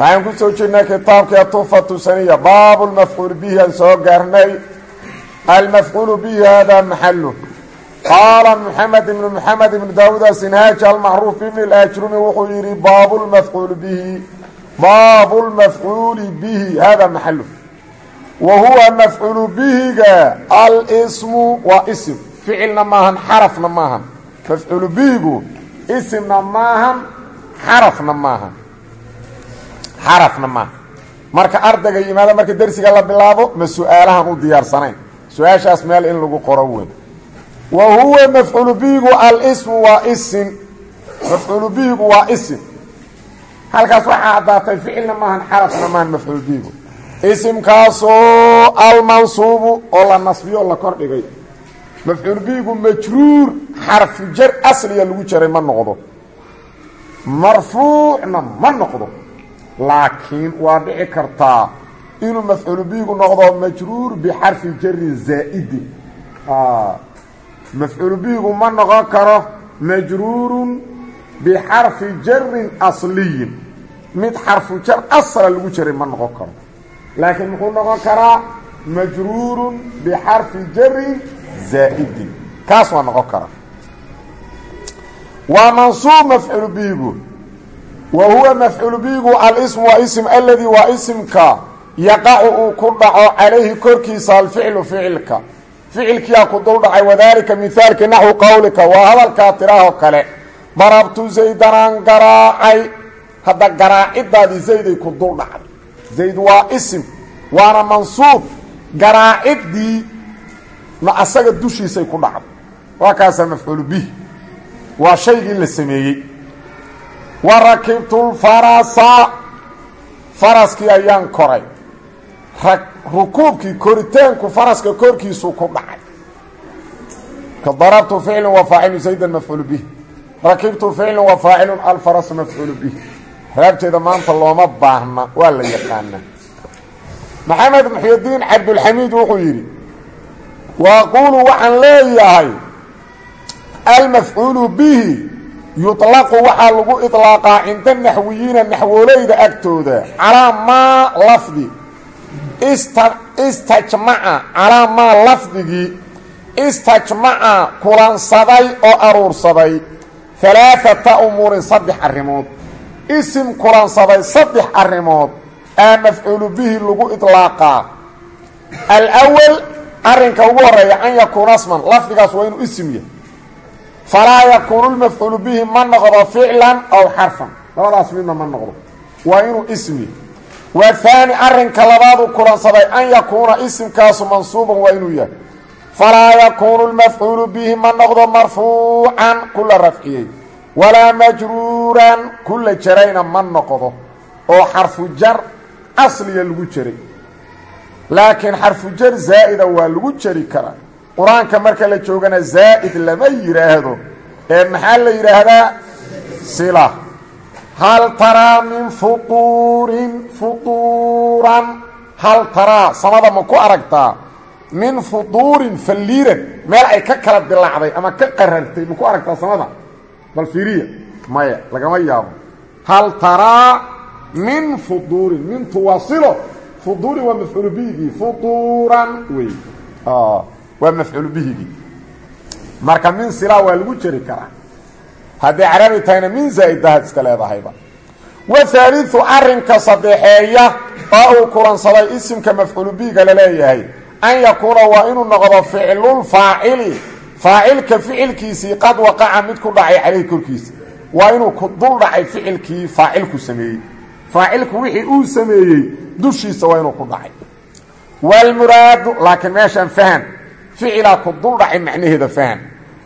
waxaan ku soo jirnay kitaabkii tufatu saniya baabu lmafcuul bihi aan soo gaarnay almafcuulu bihi hada maxalu qaala moxamed ibnu moxamed ibnu daawuud asinhaaji almacruuf ibni lajrumi wuxuu yidhi baabu lmafcuul bihi. Baabu lmafcuuli bihi hada maxalu wa huwa mafcuulu bihiga alsmu waa isim ficilna maahan xarafna maahan mafcuulu bihigu isimna maahan xarafna maahan xarafna maaha marka ardayga yimaado marka dersiga la bilaabo ma su'aalahan u diyaarsanayn. Su'aashaas meel in lagu qoro weyn. Wa huwa mafcuulu bihigu alsmu waa isim mafcuulu bihigu waa isim halkaas waxaa caddaatay ficilna maahan xarafna maahan mafcuulu bihigu isimkaasoo almansuubu oo la nasbiyo oo la kor dhigay. Mafcuulu bihigu majruur xarfu jar asliga lagu jaray ma noqdo. Marfuucna ma noqdo laakiin waa dhici kartaa inuu mafcuulu bihigu noqdo majruur bixarfi jari zaa'idin mafcuulu bihigu ma noqon karo majruurun bixarfi jarin asliyin. Mid xarfu jar asla lagu jaray ma noqon karo. Laakiin muxuu noqon karaa majruurun bixarfi jarin zaa'idin kaas waa noqon karaa waa mansuub mafcuulu bihigu wa huwa mafcuulu bihigu alismu waa ism aladii waa isimka. Yaqacu uu ku dhaco calayhi korkiisa alficlu ficilka ficilkiyaa ku dul dhacay wadaalika mihaalki naxwi qowlika waa hadalkaa tiraahoo kale. Darabtu zaydanaan garaacay. Hadda garaacidaadii zayday ku dul dhacday. Zayd waa isim waana mansuub. Garaaciddii na asaga dushiisay ku dhacday. Waa kaasaa mafcuulu bihi. Waa shaygii la sameeyey wa rakibtulfarasa faraskii ayaan koray. Rukuubkii koritaanku faraska korkiisu ku dhacay. Ka darabtu ficlu wa faacilu zaydan mafcuulu bihi. Rakibtu ficlu wa faacilun alfarasu mafcuulu bihi. Raabteeda maanta looma baahna waa la yaqaanaa maxamed muxyidiin cabdulxamiid wuxuu yidhi waaquulu waxaan leeyahay almafcuulu bihi yuطlaqu waxaa lagu iطlaaqaa cinda naxwiyiina naxwooleyda agtooda calaa maa lafdi istajmaca calaa maa lafdigii istajmaca kulansaday oo aruursaday halaaثata umuurin saddex arrimood isim kulansaday saddex arrimood aa mafcuulu bihi lagu iطlaaqaa alأwal arrinka ugu horeeya an yakuuna sman lafdigaas waa inuu isim yahay falaa yakuunu lmafcuulu bihi ma noqdo ficlan aw xarfan. Labadaas midna ma noqdo. Waa inuu ismi. Waa haani arrinka labaadu kulansaday an yakuuna isimkaasu mansuuban waa inuu yahay. Falaa yakuunu lmafcuulu bihi ma noqdo marfuucan kula rafciyey. Walaa majruuran kula jarayna ma noqdo oo xarfu jar asliya lagu jaray laakiin xarfu jar zaa'ida waa lagu jari karaa qur'aanka marka la joogana zaa'id lama yidhaahdo ee maxaa la yidhaahdaa sila. Hal taraa min futuurin futuuran hal taraa samada ma ku aragtaa? Min futuurin falliiran. Meel ay ka kala dilaacday ama ka qarartay ma ku aragtaa samada? Bal fiiriya maya lagama yaabo. Hal taraa min futuurin mintu waa silo. Futuurin waa mafcuulu bihigii futuuran wey waa mafcuul bihigii marka min silaa waa lagu jeri karaa. Hadday carabi tahayna min zaa'idahad iska leedahayba. Wa haaliu arrinka saddexeeya oo uu kulansaday isimka mafcuulu bihiga la leeyahay an yakuuna waa inuu noqdo ficlulfaacili faacilka ficilkiisii qad waqaca mid ku dhacay calayhi korkiisa. Waa inuu dul dhacay ficilkii faacilku sameeyey. Faacilku wixii uu sameeyey dushiisa waa inuu ku dhacay. Wlmuraadu laakiin meeshaan fahan ficilaa ku dul dhacay macnaheeda fahan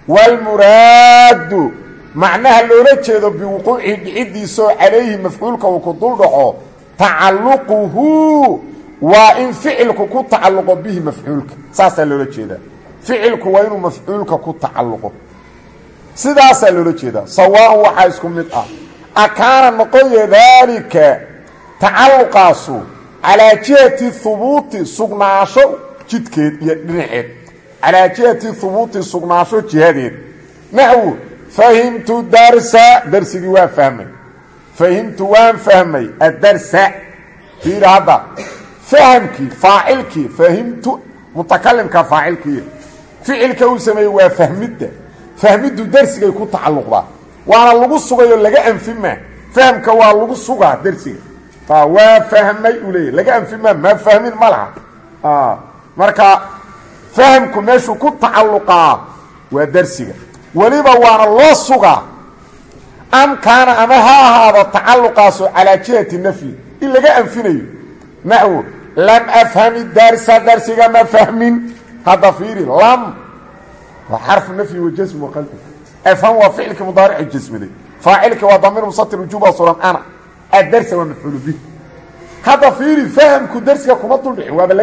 wاlmuraadu macnaha loola jeedo biwuquucihi dhicidiisaoo calayhi mafcuulka uu ku dul dhaco tacalluquhu waa in ficilku ku tacalluqo bihi mafcuulka. Saasaa loola jeedaa. Ficilku waa inuu mafcuulka ku tacalluqo. Sidaasaa loola jeedaa. Sawaan waxaa isku mid ah. Akaana noqoya daalika tacalluqaasu calaa jihati hubuuti sugnaasho jidkeed iyo dhinaceed calaa jihati hubuuti sugnaasho jihadeed naxwu fahimtu darsa darsigii waa fahmay fahimtu waan fahmay adarsa fiiri hadda fahamkii faacilkii fahimtu mutakalimka faacilkii ficilka uu sameeyey waa fahmidda fahmiddu darsigay ku tacalluqdaa waana lagu sugayo laga anfima fahamka waa lagu sugaa darsiga waa fahmay uu leeyahy laga anfima ma fahmin ma laha marka fahamku meeshuu ku tacalluqaa waa darsiga. Weliba waana loo sugaa. Am kaana ama ha ahaado tacalluqaasu calaa jihati nafyi in laga anfinayo. Naxwu lam afhami darsa darsiga ma fahmin. Hadda fiiri lam waa xarfu nafyi wa jasm wa qalbi. Afham waa ficilkii mudaarici jasmiday faacilkii waa damiir musatir wujuuba suran ana. Adarsa waa mafcuulu bih hadda fiiri fahamku darsiga kuma duldhicin waaba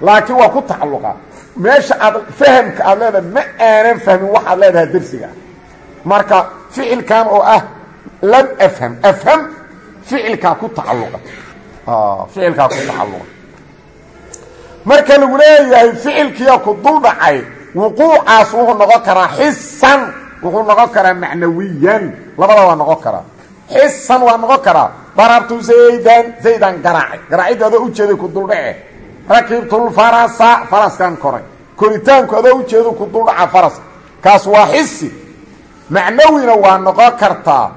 laakiin waa ku tacalluqaa meesha aad fahamka aad leedahay ma aanan fahmin waxaad leedahay darsiga. Marka ficilkan oo ah lam afham afham ficilkaa ku tacalluqa. Ficilkaa ku tacalluqa. Marka lagu leeyahay ficilkiya ku dul wuquucaas wuxuu noqon karaa xisan wuxuu noqon karaa macnawiyan. Labada waa noqon karaa. Xisan waa noqon karaa. Darabtu zaydan zaydan garaacay. Garaacidda ujeeday ku duldhace rakibtulfarasa faraskan koray. Koritaanku adoo ujeedu ku duldhaca faraska kaas waa xisi macnawina waa noqon kartaa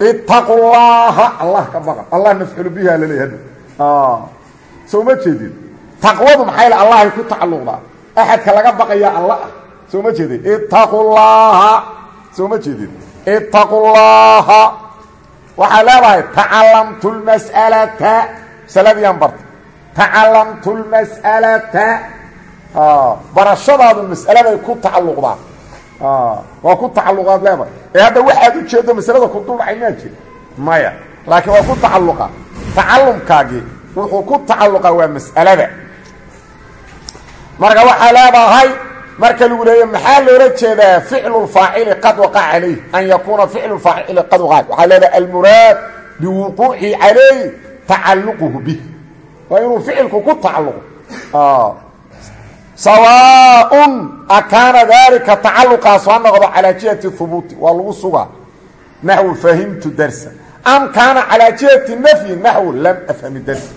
itaqu llaaha allah ka baqa. Allah mafcuulu biha la leeyahay soo ma jeedin? Taqwadu maxay le allahay ku tacalluqdaa? Axadka laga baqayaa alla ah. Soo ma jeedin? Itaqu llaaha soo ma jeedin? Itaqu llaaha waxaa leedahay tacalamtu bartay tacalamtu lmas'alata. Barashadaadu mas'aladay ku tacalluqdaa waa ku tacalluqaad leedahay. Ee hadda waxaad u jeedo masalada ku duldhacay maa jira maya laakiin waa ku tacalluqa. Tacallumkaagii wuxuu ku tacalluqaa waa mas'alada. Marka waxaa leedahay marka lagu leeya maxaa loola jeedaa ficlu faacili qad waqac calayh an yakuuna ficlu faacili qad waqac waxaa leedahay almuraad biwuquuci waa inuu ficilku ku tacalluqo. Sawaaun akaana daalika tacalluqaas ha noqdo calaa jihati hubuuti waa lagu sugaa naxwu fahimtu darsa. Am kaana calaa jihati nafyi naxwu lam afhami darsa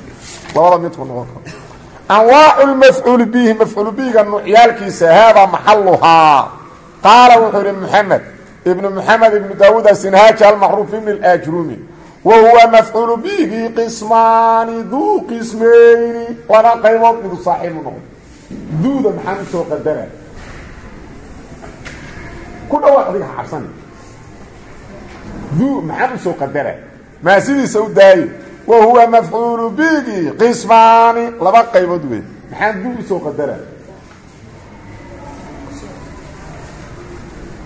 labada midku noqon karo. Anwaacu lmafcuuli bihi mafcuulu bihiga nuucyaalkiisa haadaa maxaluhaa qaala wuxuu ihi muxamed ibnu muxamed ibnu daawuud asinhaaji almacruuf ibn اlaajrumi wa huwa mafcuulu bihi qismaani duu qismayni laba qaybood midu saaxiibu noqdo duuda maxaan u soo qadara ku dhawaaq adiga ha cabsani duu maxaan u soo qadara maa sidiisa u daayo wa huwa mafcuulu bigi qismaani laba qaybood wey maxaan duu u soo qadara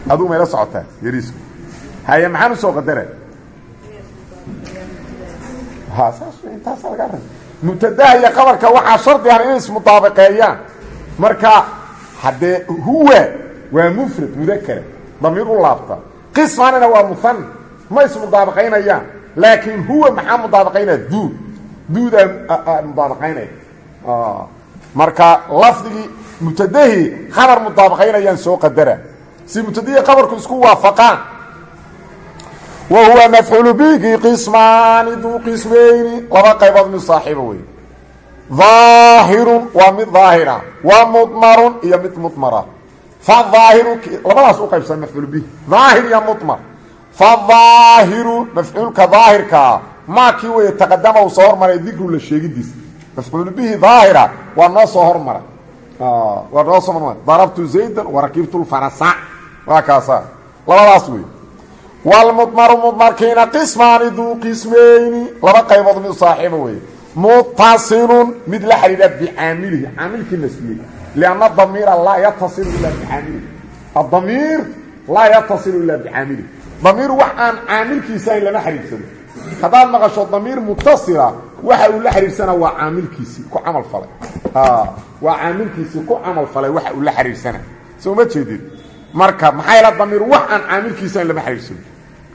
aduu mayla socotaa yariisku haye maxaan u soo qadara intaasa laga mubtadaha iyo qabarka waxaa shardi ah inay ismudaabaqeeyaan marka haddee huwa waa mufrad mudakara damiir u laabta. Qismanina waa muhan ma ismudaabaqaynayaan laakiin huwa maxaa mudaabaqaynaya duu duudaa mudaabaqaynaya marka lafdigii mubtadahii khabar mudaabaqaynayaan soo qadara. Si mubtadahii qabarku isku waafaqaan wa huwa mafcuulu bigi qismaani duu qismayni laba qaybood mid saaxiiba wey daahirun waa mid daahira wa mudmarun iyo mid mudmara fadaahiru labadaas u qaybsan mafcuul bihi daahir iyo mudmar fadaahiru mafcuulka daahirkaa maa kii weye taqadama uu soo hormaray dikru la sheegidiisa mafcuul bihi daahira waa noo soo hormaray waa noo soo hormaray labadaas wey wlmudmaru mudmarkiina qismaani duu qismayni laba qaybood mid saaxiiba weeye mutasilun mid la xidhiidha bicaamilihi caamilkii nasbiyey lianna damiira laa yatasilu ilaa bicaamilihi adamiir laa yatasilu ilaa bicaamili damiir wax aan caamilkiisa ayn lama xiriirsano haddaad maqasho damiir mutasila waxa uu la xiriirsana waa caamilkiisii ku camal falay waa caamilkiisii ku camal falay waxa uu la xiriirsana soo ma jeedid marka maxaa yaela damiir wax aan caamilkiisa ayn lama xiriirsano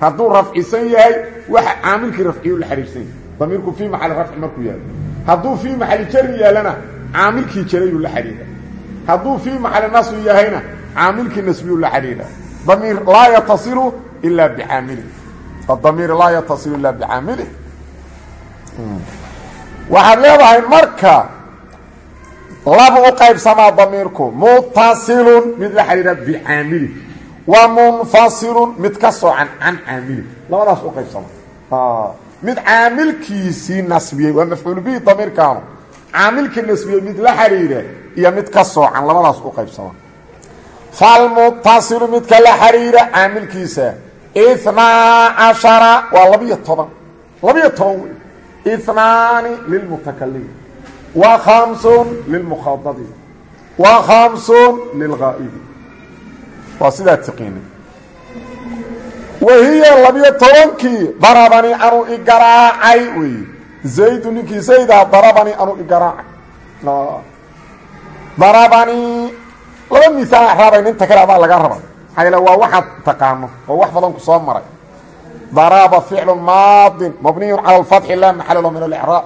hadduu rafcisan yahay waxa caamilkii rafciyu la xiriirsan yahay. Damiirku fii maxali rafci markuu yaalo hadduu fii maxali jari yaalana caamilkii jarayuu la xidhiidha hadduu fii maxali nasbi yahayna caamilkii nasbiyuu la xidhiidha damiir laa yatasilu ilaa bicaamilih adamiir laa yatasilu ilaa bicaamilih waxaad leedahay marka laba u qaybsamaa damiirku mutasilun mid la xidhiidha bicaamilih wa munfasilun mid ka soocan can caamilih labadaas u qaybsama mid caamilkiisii nasbiyey waa mafcuul bihi damiirkaanu. Caamilkii nasbiyey mid la xidhiidha iyo mid ka soocan labadaas u qaybsama falmutasilu midka la xidhiidha caamilkiisa. Inaa cashara waa labiyo toban labiyo toban wey inaani lilmutakalimi wa khamsun lilmukhaadabi wa khamsun lilghaa'ibi waa sidaa tiqiini wahiya labiyo tobankii darabani anuu igaraacay wey zaydu ninkii zaydaa darabani anuu igaraacay darabani laba miaal raabay inta kale adaa laga raba maxaa waa waxaad taqaano oo wax badan ku soo maray. Daraba ficlu maadin mabniyu cala alfatxi laa maxala lahu min alicraab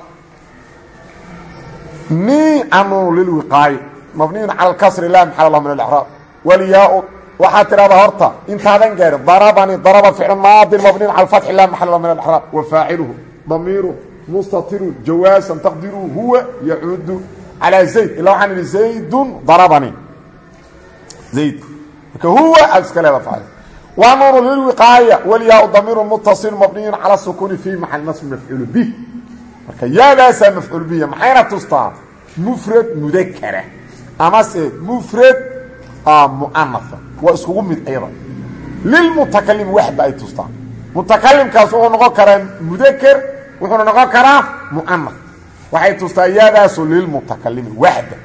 niicanu lilwiqaayi mabniyun cala alkasri laa maxala lahu min alicraab walyaa waxaad tidhahdaa horta intaadan gaarin darabani daraba ficlu maadin mabniyun cala alfatxi laa maxala lahu min alicraab wa faaciluhu damiiru mustatirun jawaasan taqdiruu huwa yacuudu calaa zayd. Ilaa waxaan idhi zaydun darabani. Zayd. Marka huwa aad iska leeda faacil waa nuunu lilwiqaaya walyaa damiiru mutasil mabniyun cala sukuuni fii maxal nasbi mafcuulu bih marka yaadaasaa mafcuul biya maxayna tustaa? Mufrad mudakara amase mufrad mu'anasa waa iskugu mid ayada lilmutakalim waxda ay tustaa mutakalimkaas wuxuu noqon karaa mudaker wuxuuna noqon karaa mu'anas waxay tustaa yaadaasu lilmutakalimi waxda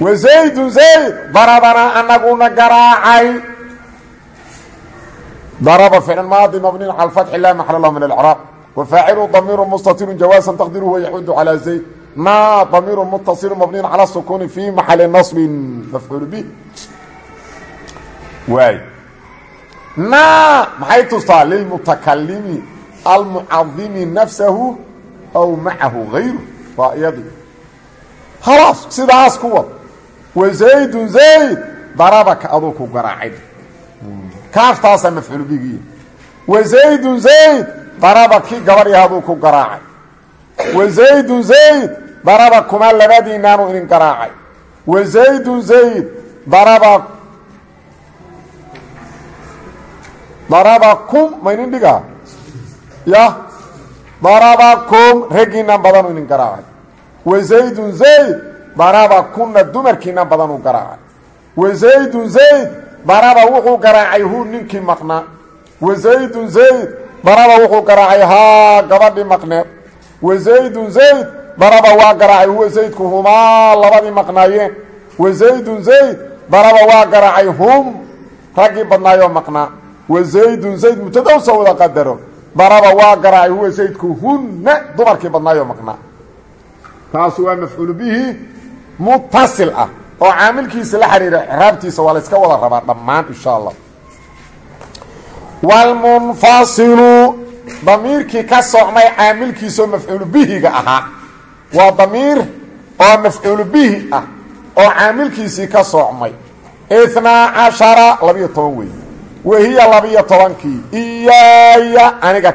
wa zaydun zayd darabanaa anaguna garaacay. Daraba ficl maadi mabniyn cala fatxi laa maxala lahu min alcraab wa faacilu damiiru mustatiru jawaasan taqdiruhu wayaxudu calaa zayd. Na damiiru mutasilu mabniyn cala sukuuni fii maxali nasbin. Mafcuul bih waay na maxay tustaa? Lilmutakalimi almucadimi nafsahu aw macahu gayru waa iyadii. Khalaas sidaas ku wad. Wa zaydun zayd darabaka aduu ku garaacay. Kaaftaasaa mafcuul bigiiya wa zaydun zayd daraba kii gabadhii haduu ku garaacay. Wa zaydun zayd daraba kuma labadiinaanu idin garaacay. Wa zaydun zayd daraba darabakum ma ydin dhigaa ya? Darabakum raggiinan badanu idin garaacay wa zaydun zayd darabakunna dumarkiinan badanuu garaacay wa zaydun zayd daraba wuxuu garaacay hu ninkii maqnaa wa zaydun zayd daraba wuxuu garaacay haa gabadhii maqneed wa zaydun zayd daraba waa garaacay huwa zaydku humaa labadii maqnaayeen. Wa zaydun zayd daraba waa garaacay hum raggii badnaayoo maqnaa wa zaydun zayd mubtada u soo wada qadaro. Daraba waa garaacay huwa zaydku hunna dumarkii badnaayoo maqnaa. Taasu waa mafcuulu bihi mutasil ah oo caamilkiisa la xiriira icraabtiisa waa la yska wada rabaa dhammaan insha allah wlmunfasilu damiirkii ka socmay caamilkiisaoo mafcuulu bihiga ahaa waa damiir oo mafcuulu bihi ah oo caamilkiisii ka socmay itnaa cashara labiyo toban wahiya labiyo tobankii iyaaya aniga.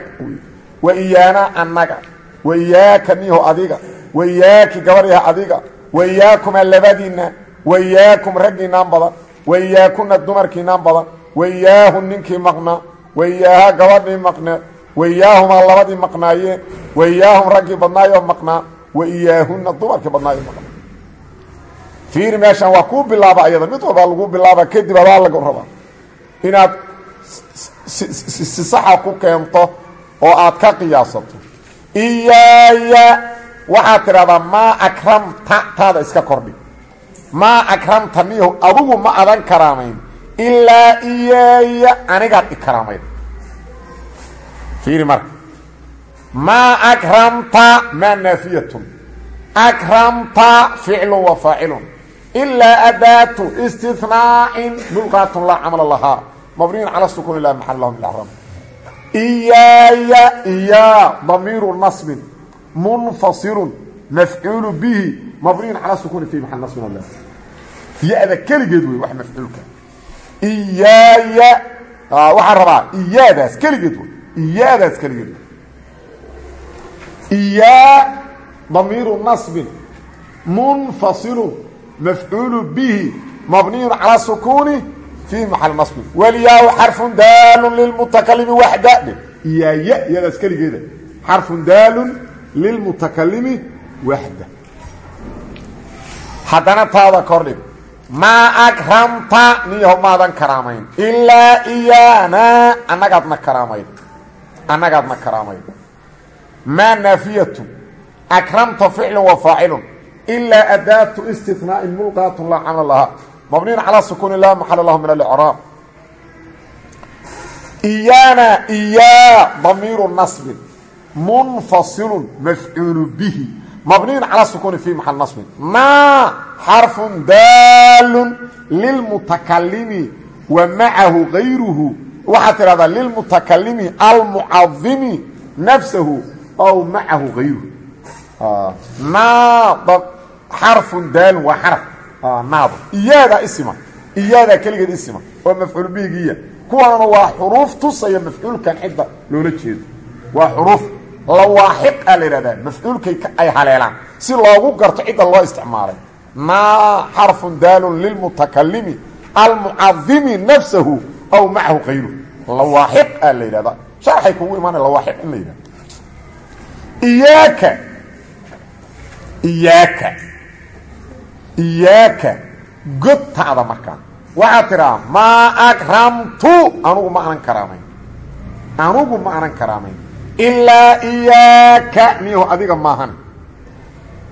Wa iyaana annaga. Wa iyaaka niho adiga. Wa iyaaki gabadhiha adiga. Wa iyaakuma labadiinna. Wa iyaakum raggiinaan badan wa iyaakuna dumarkiinaan badan wa iyaahu ninkii maqnaa wa iyaaha gabadhii maqneed wa iyaahumaa labadii maqnaayeen wa iyaahum raggii badnaayoo maqnaa wa iyaahuna dumarkii badnaayoo maqnaa fiiri meeshan waa kuu bilaaba ayada mid walbaa lagu bilaaba kadib adaa lagu rabaa inaad si saxa ku keento oo aad ka qiyaasato. Iyaaya waxaad tidhahdaa maa akramta taada iska kordhi. Maa akramta niyahu adugu ma adan karaamayn. Ilaa iyaaya anigaad ikraamayd fiiri marka. Maa akramta maa naafiyatun. Akramta ficlu wa faacilun. Ilaa adaatu istinaa'in mulqaatun laa camala lahaa mabniyun cala sukuun la maxal lahu min acraab iyaaya iyaa damiiru nasbin munfasilun mafcuulu bihi. Mabniyun cala sukuuni fi maxal nasbin la ya-da keligeed wey wax mafcuulka. Iyaaya waxaan rabaa iyaadaas keligeed wey iyaadaas keligeed wey iyaa damiiru nasbin munfasilun mafcuulu bihi. Mabniyun calaa sukuuni fii maxal nasbin waliyaahu xarfun daalun lilmutakalimi waxda dhe iyaaya iyadaas keligeeda xarfun daalun lilmutakalimi waxda haddana taada kordhig maa akramta niyaho maadan karaamayn ilaa iyaana annagaadna karaamayd annagaadna karaamayd maa naafiyatu akramta ficlu wa faacilun ilaa adaatu istinaa'in mulqaatun laa camal lahaa mabniyin calaa sukuuni laa maxala lahu min alicraab? Iyaana iyaa damiiru nasbin munfasilun mafcuulu bihi. Mabniyin calaa sukuuni fi maxal nasbin maa xarfun daalun lilmutakalimi wa macahu gayruhu. Waxaad tidhahdaa lilmutakalimi almucadimi nafsahu aw macahu gayruhu. Maa xarfun daalun waa xaraf naado iyaadaa isima iyaadaa keligeed isima oo mafcuul bihigiya kuwaana waa xuruuf tusaya mafcuulkan cidda loola jeedo. Waa xuruuf lawaaxiq a la yidhahdaa mafcuulkay ay haleelaan. Si loogu garto cidda loo isticmaalay. Maa xarfun daalun lilmutakalimi almucadimi nafsahu aw macahu kayruhu lawaaxiq a la yidhahdaa sharxay kugu imaanaya lawaaxiq iyaaka godtaada markaa waxaad tidhaa maa akramtu anugu ma anan karaamayn. Anugu ma anan karaamayn. Ilaa iyaaka miyahu adiga maahan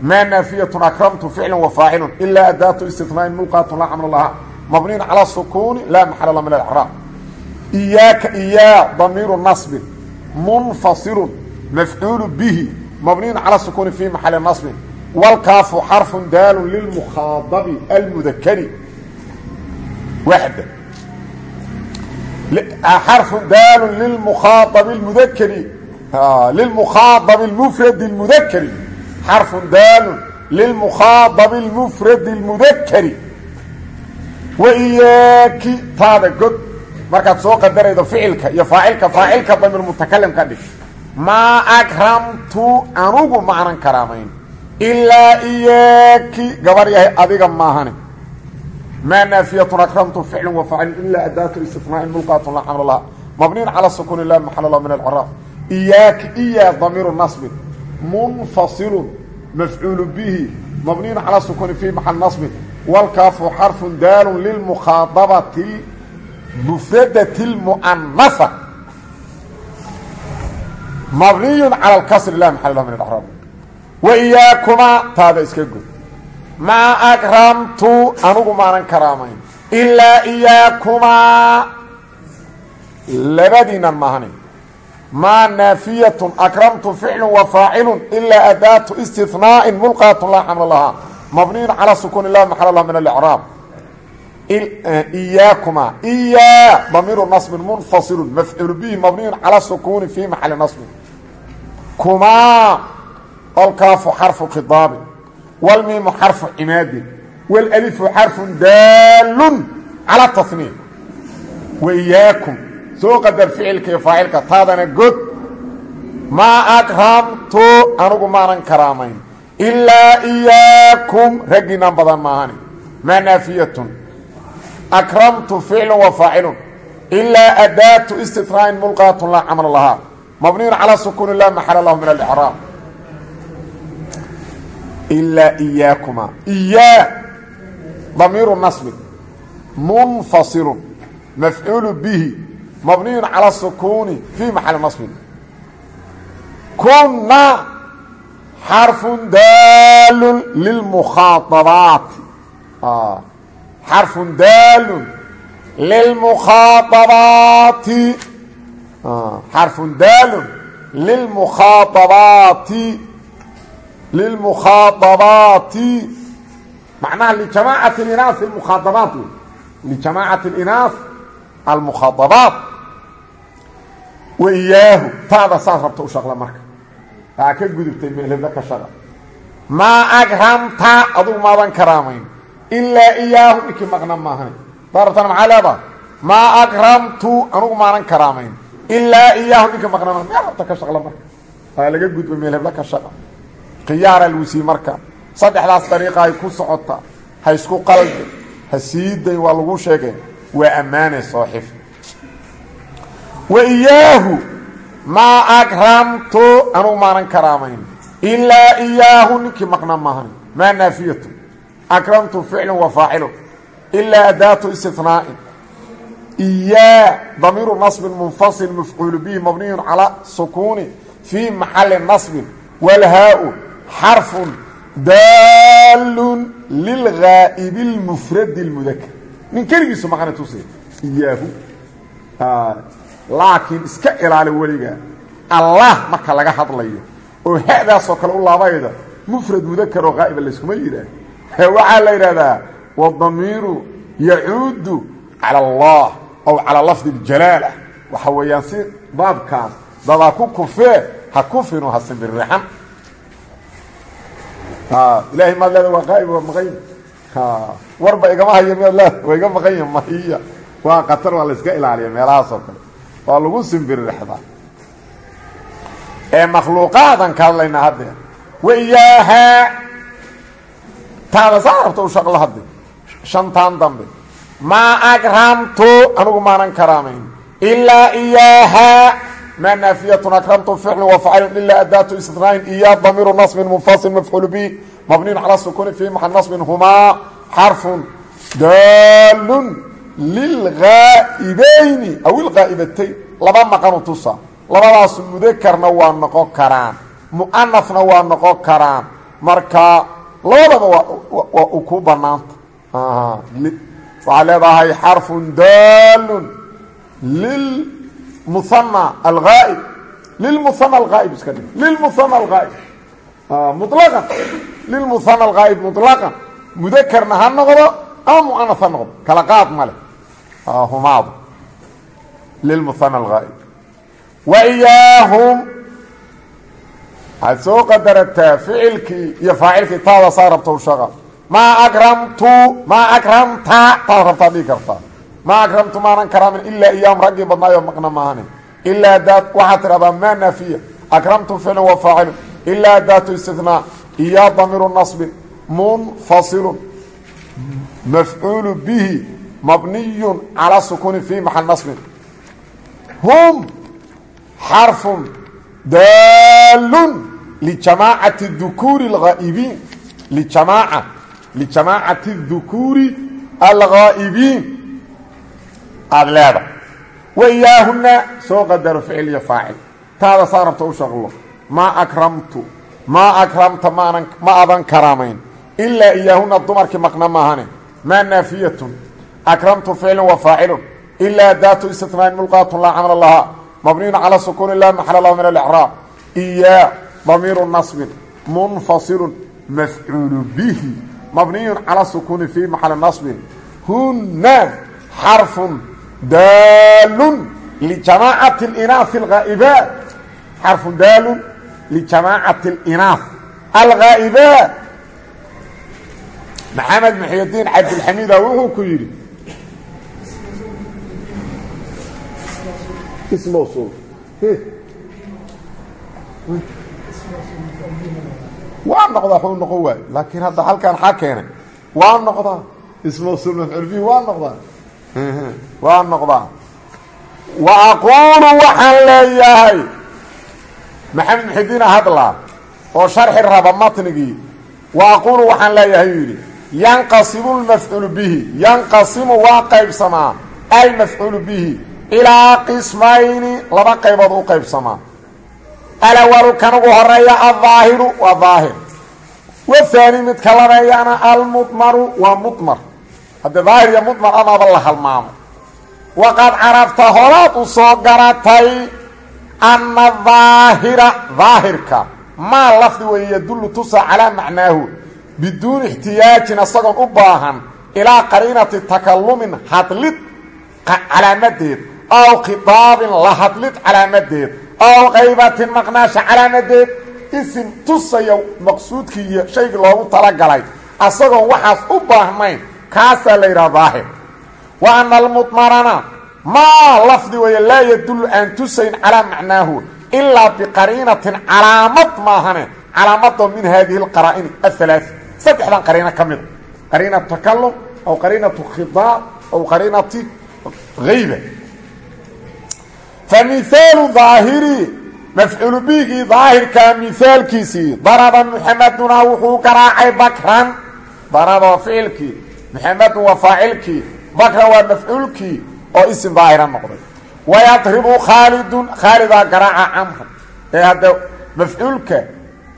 maa naafiyatun akramtu ficlu wa faacilun ilaa adaatu istinaa'in mulqaatun laa camla lahaa mabniyun calaa sukuuni laa maxala la min alacraab iyaaka iyaa damiiru nasbin munfasilun mafcuulu bihi mabniyun calaa sukuuni fii maxali nasbin wاlkaafu xarfu daalu lilmukhaadabi almudakari waxda xarfu daalu lilmukhaadabi اlmudakari lilmukhaadabi اlmufradi اlmudakari xarfu daalu lilmukhaadabi اlmufradi اlmudakari waiyaaki taada god markaad soo qadaraydo ficilka iyo faacilka faacilka damir mutakalim ka dhig maa akramtu anugu ma anan karaamayn ilaa iyaaki gabar yahay adiga maahane maa naafiyatun akramtu ficlan wa faclin ilaa adaatu istinaain mulqaatun laa xaml laha mabniin cala sukuuni laa maxal lah min alcaraab iyaaki iya damiiru nasbin munfasilun mafcuulu bihi mabniin cala sukuuni fii maxal nasbin walkaafu xarfun daalun lilmukhaadabati mufradati lmu'anasa mabniyun cala alkasri laa maxal lah min alcaraab wa iyaakumaa taada iska god maa akramtu anugu maanan karaamayn. Ilaa iyaakumaa labadiinan maahanayn maa naafiyatun akramtu ficlu wa faacilun ilaa adaatu istinaa'in mulqaatun laa xamla lahaa mabniyun calaa sukuuni laa maxala laha min alicraab. Eh, iyaakuma. Iya damiiru naصbin munfasilu mafcuul bihi mabniyun calaa sukuuni fii maxali naصbin kumaa alkaafu xarfu khiaabin wlmiimu xarfu cimaadin wlalifu xarfu daalun cala taniin waiyaakum soo qadar ficilka iyo faacilka taadana god maa akraamtu anugu maanan karaamayn ilaa iyaakum raggiinaan badan maahani maa naafiyatun akramtu ficlu wa faacilun ilaa adaatu istinaa'in mulqaatun laa camal lahaa mabniyun calaa sukuuni laa maxala lahu min alixraam ilaa iyaakuma iyaa damiiru nasbin munfasilun mafcuulu bihi mabniyun calى sukuuni fii maxali naصbin kuna xarfu daalun lilmukhaaabaati xarfu daalun lilmukhaaabaati xarfun daalun lilmukhaaabaati lilmukhaaabaati macnaha lijamaacati inaas almukhaaabaat wey lijamaacati alinaas almukhaaabaat wa iyaahu taada saas rabta u shaqla marka aa ka gudubtay meelhebla ka shaqa maa agramta adugu maadan karaamayn ilaa iyaahu ninkii maqna maahan daa rabtana maxaa leedaha maa agramtu anugu maadan karaamayn ilaa iyaahu ninka maqna maahan meel rabta ka shaqla marka aa laga gudba meelhebla ka shaqa khiyaara lwusii marka. Saddexdaas dariiqa ay ku socotaa ha isku qalbi ha siidayn waa lagu sheegay. Waa ammaane soo xif wa iyaahu maa akramtu anugu maanan karaamayn. Ilaa iyaahu ninkii maqna maahan maa naafiyatu. Akramtu ficlu wa faacilu. Ilaa adaatu istinaa'in iyaa damiiru nasbin munfasil mafcuulu bihi mabniyun calaa sukuuni fii maxali nasbin walhaa-u xarfun daalun lilghaa'ibi اlmufradi اlmudakar nin keligiisu maqana tusi iyaahu laakiin iska ilaali weliga allah marka laga hadlayo oo hadaasoo kale u laabayda mufrad mudakar oo haa'iba layskuma yidhaah waxaa la yidhahdaa wadamiiru yacuudu calى allah aw calaa lafdi اljalaala waxa weeyaan si baabkaas dadaa ku kufee ha kufinu ha simbirixan ilaahay maad leeda waa qaa'ib waa maqan warba igama hayo miyaad leeda waa iga maqan ya mahiya waa qatar waa la iska ilaaliya meelahaasoo kale. Waa lagu simbirixdaa ee makhluuqaadan ka hadlaynaa haddee waiyaahaa taada saa rabta u shaqlo hadde shantaan dambe. Maa akramtu anigu maanan karaamayn. Ilaa iyaahaa maa naafiyatun akramtu ficlu wafaclu ilaa adaatu istinaa'in iyaa damiiru nasbin munfasil mafcuul bi mabniyun calaa sukuni fii maxal nasbin humaa xarfun daalun lilghaa'ibayni aw ilghaa'ibatayn laba maqanu tusa labadaasu mudakarna waa noqon karaan mu'anafna waa noqon karaan marka labadaba waa u ku banaanta waxaa leedahay xarfun daalun lilmuhana alghaa'ib lilmuhana alghaa'ib iska dhig. Lilmuhana alghaa'ib muطlaqan lilmuhana alghaa'ib muطlaqan mudakarna ha noqdo ama mu'anaf ha noqdo. Kala qaad ma leh. Humaadu lilmuhana alghaa'ib wa iyaahum waxaad soo qadarataa ficilkii iyo faacilkii taada saa rabta u shaqa maa akramtu maa akramta taad rabtaa dhigi kartaa maa akramtu maanan karaamin ilaa iyaahum raggii badnaayo maqna maahane ilaa daat waxaad tidhahdaa maa naafiya akramtu ficlan wa faacilu ilaa daatu istinaa iyaa damiiru nasbin munfasilun mafcuulu bihi mabniyun calaa sukuuni fii maxal nasbin. Hum xarfun daalun lijamaacati dukuuri alghaa'ibiin lijamaaca lijamaacati dukuuri alghaa'ibiin aada leeda wa iyaahuna soo qadaro ficil iyo faacil. Taada saa rabta u shaqlo. Maa akramtu. Maa akramta maanan ma adan karaamayn. Ilaa iyaahuna dumarkii maqna maahane maa naafiyatun. Akramtu ficlun wa faacilun. Ilaa daatu istitnaain mulqaatun laa camala lahaa mabniyun calaa sukuuni laa maxala lahu min alicraab. Iyaa damiiru nasbin. Munfasilun mafcuulu bihi. Mabniyun calaa sukuuni fii maxali nasbin. Hunna xarfun daalun lijamaacati اlinaasi alghaa'ibaat xarfun daalun lijamaacati اlinaas alghaa'ibaat maxamed muxiydiin cabdilxamiida wuxuu ku yidhi waa noqdaa xuu noqon waayo laakiin hadda halkan xaa keenay waa noqdaa. Ismawsul mafcuul bihi waa noqdaa waa noqdaa wa aquulu waxaan leeyahay. Maxamed muxidiina hadlaa oo sharxi raba matnigii wa aquulu waxaan leeyahay uu yidhi yanqasimu lmafcuulu bihi. Yanqasimu waa qaybsamaa. Almafcuulu bihi. Ilaa qismayni laba qaybood u qaybsamaa. Alawalu kan ugu horreeya aldaahiru waa daahir wahaani midka labeeyana almudmaru waa mudmar haddee daahir iyo mudmar amaaba la halmaamo. Waqad carafta horaad u soo garatay anna daahira daahirka maa lafdi weeye yadullu tusa calaa macnaahu biduuni ixtiyaajin asagoon u baahan ilaa qariinati takalumin hadlid calaamadeed aw khidaabin la hadlid calaamadeed aw qaybatin maqnaasha calaamadeed isim tusaya maqsuudkii iyo shaygii loogu talagalay asagoon waxaas u baahnayn kaasaa la yidhaha daahir wa ana almudmarana maa lafdi weeye laa yadullu aan tusayn calaa macnaahu ilaa biqariinatin calaamad maahane calaamadoo min haadihi alqaraa'ini ahalaaثi saddexdan qariino ka mida qariinatu takalum aw qariinatu khidaab aw qariinati hayba fa mihaalu daahiri mafcuulu bigii daahirkaa mihaalkiisii daraba muxameduna wuxuu garaacay bakran daraba ficilkii muxamedun waa faacilkii bakran waa mafcuulkii oo isim daahira noqday. Wayadribu khaalidun khaalidaa garaaca camran ee hadda mafcuulka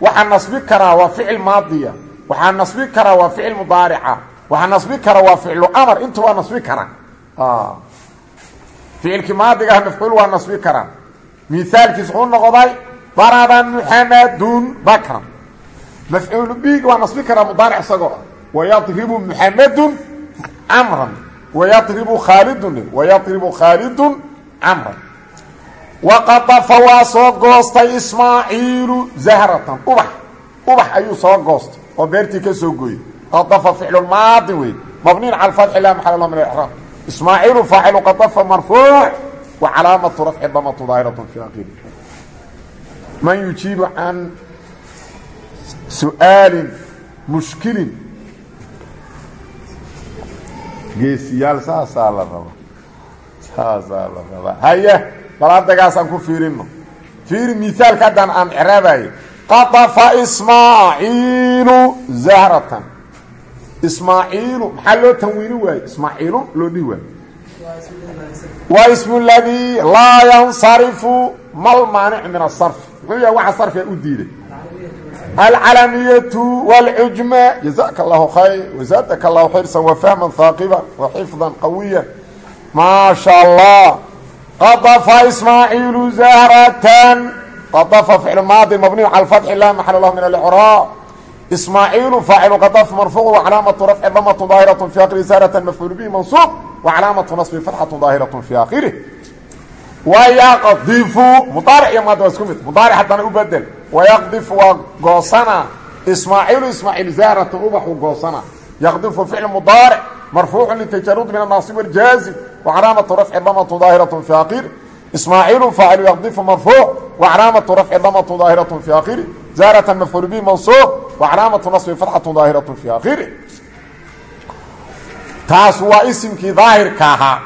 waxaa nasbi karaa waa ficil maadiya waxaa nasbi karaa waa ficil mudaarica waxaa nasbi kara waa ficlu amar intu waa nasbi karaa ficilkii maadigaah mafcuul waa nasbi karaa mihaalkiis wuxuu noqday daraba muxamadun bakran mafcuulu big waa nasbi karaa mudaaric isagoo wayadribu muxamedun camran wayadribu khaalidun wayadribu khaalidun camran waqadafa waa soo goostay ismaaciilu zahratan ubax ubax ayuu soo goostay oo beertii ka soo gooyey qadafa ficlulmaadi wey mabniin cala alfatxi la maxal la min alixraab ismaaciilu faacilu qadafa marfuuc wa calaamatu rafci damatu daahiratun fi aqili man yujiibu can su'aalin mushkilin geesiyaal saasaa la raba. Saasaa la rabaa haya bal ku fiirino. Fiiri miaalka haddaan aan ceraabaye qadafa ismaaciilu zahratan. Ismaaciilu maxaa loo tanwiini waaye ismaaciilu loo dhihi ismu ladii laa yansarifu mal maanicu min asarf muxuu yahay waxa sarfiga u diiday alcalamiyatu wاlcujma jazaka allahu khayr wazaadaka allahu xirsan wafahma haaqiba waxifdan qawiya maa sha allah qadafa ismaaciilu zahratan qadafa ficlu maadi mabniyu cala fatxi la maxal lahu min alcraab ismaaciilu faacilu qadaf marfuuc wacalaamatu rafci damatu daahiraة fi akhiri zahratan mafcuul bihi mansuub wacalaamatu nasbi fatxatu daahiraة fi akhirih wayaqdifu mudaaric iyo maad waa isku mid mudaaric haddana u bedel wayaqdifu waa goosana ismaaciilu ismaaciil zahratan ubaxu goosana yaqdifu ficl mudaaric marfuucu litajarud min anaasib wاljaazim wacalaamatu rafci damatu daahiraة fi akhirih ismaaciilu faacilu yaqdifu marfuuc wacalaamatu rafci damatu daahiraة fi akhirih zahratan mafcuul bihi mansuub wacalaamatu nasbi fatxatu daahiraة fi akhirih taas waa isimkii daahirka ahaa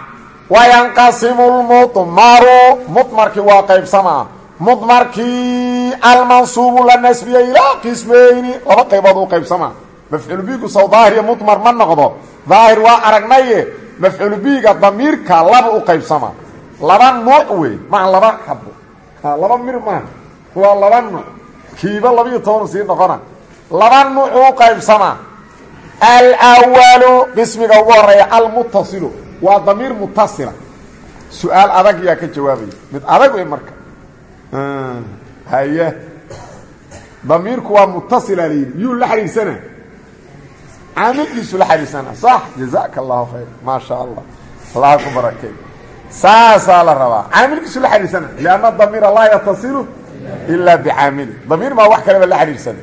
wayanqasimu lmudmaru mudmarkii waa qaybsamaa mudmarkii almansuubu la nasbiya ilaa qismeyni laba qaybood u qaybsamaa mafcuul biigu sow daahiriyo mudmar ma noqdo. Daahir waa aragnaye. Mafcuul biiga damiirka laba u qaybsamaa laba nuuc wey. Maha laba habo laba mir maaha waa laba nuuc kiiba labiiyo toban sii noqona. Laba nuuc u qaybsamaa alwalu qismiga ugu horreeya almutasilu waa damiir mutasila su'aal adag yaa ka jawaabaya. Mid adag wey marka haye. Damiirku waa mutasila layidhi yuu la xidhiirsana caamilkiisu la xidhiirsana sax jazaka allahu sha allah allah ku barakey saasaa la rabaa. Caamilkiisu la xidhiirsana lianna damiira laa yatasilu ilaa bicaamili. Damiir maa wax kaleba la xidhiirsana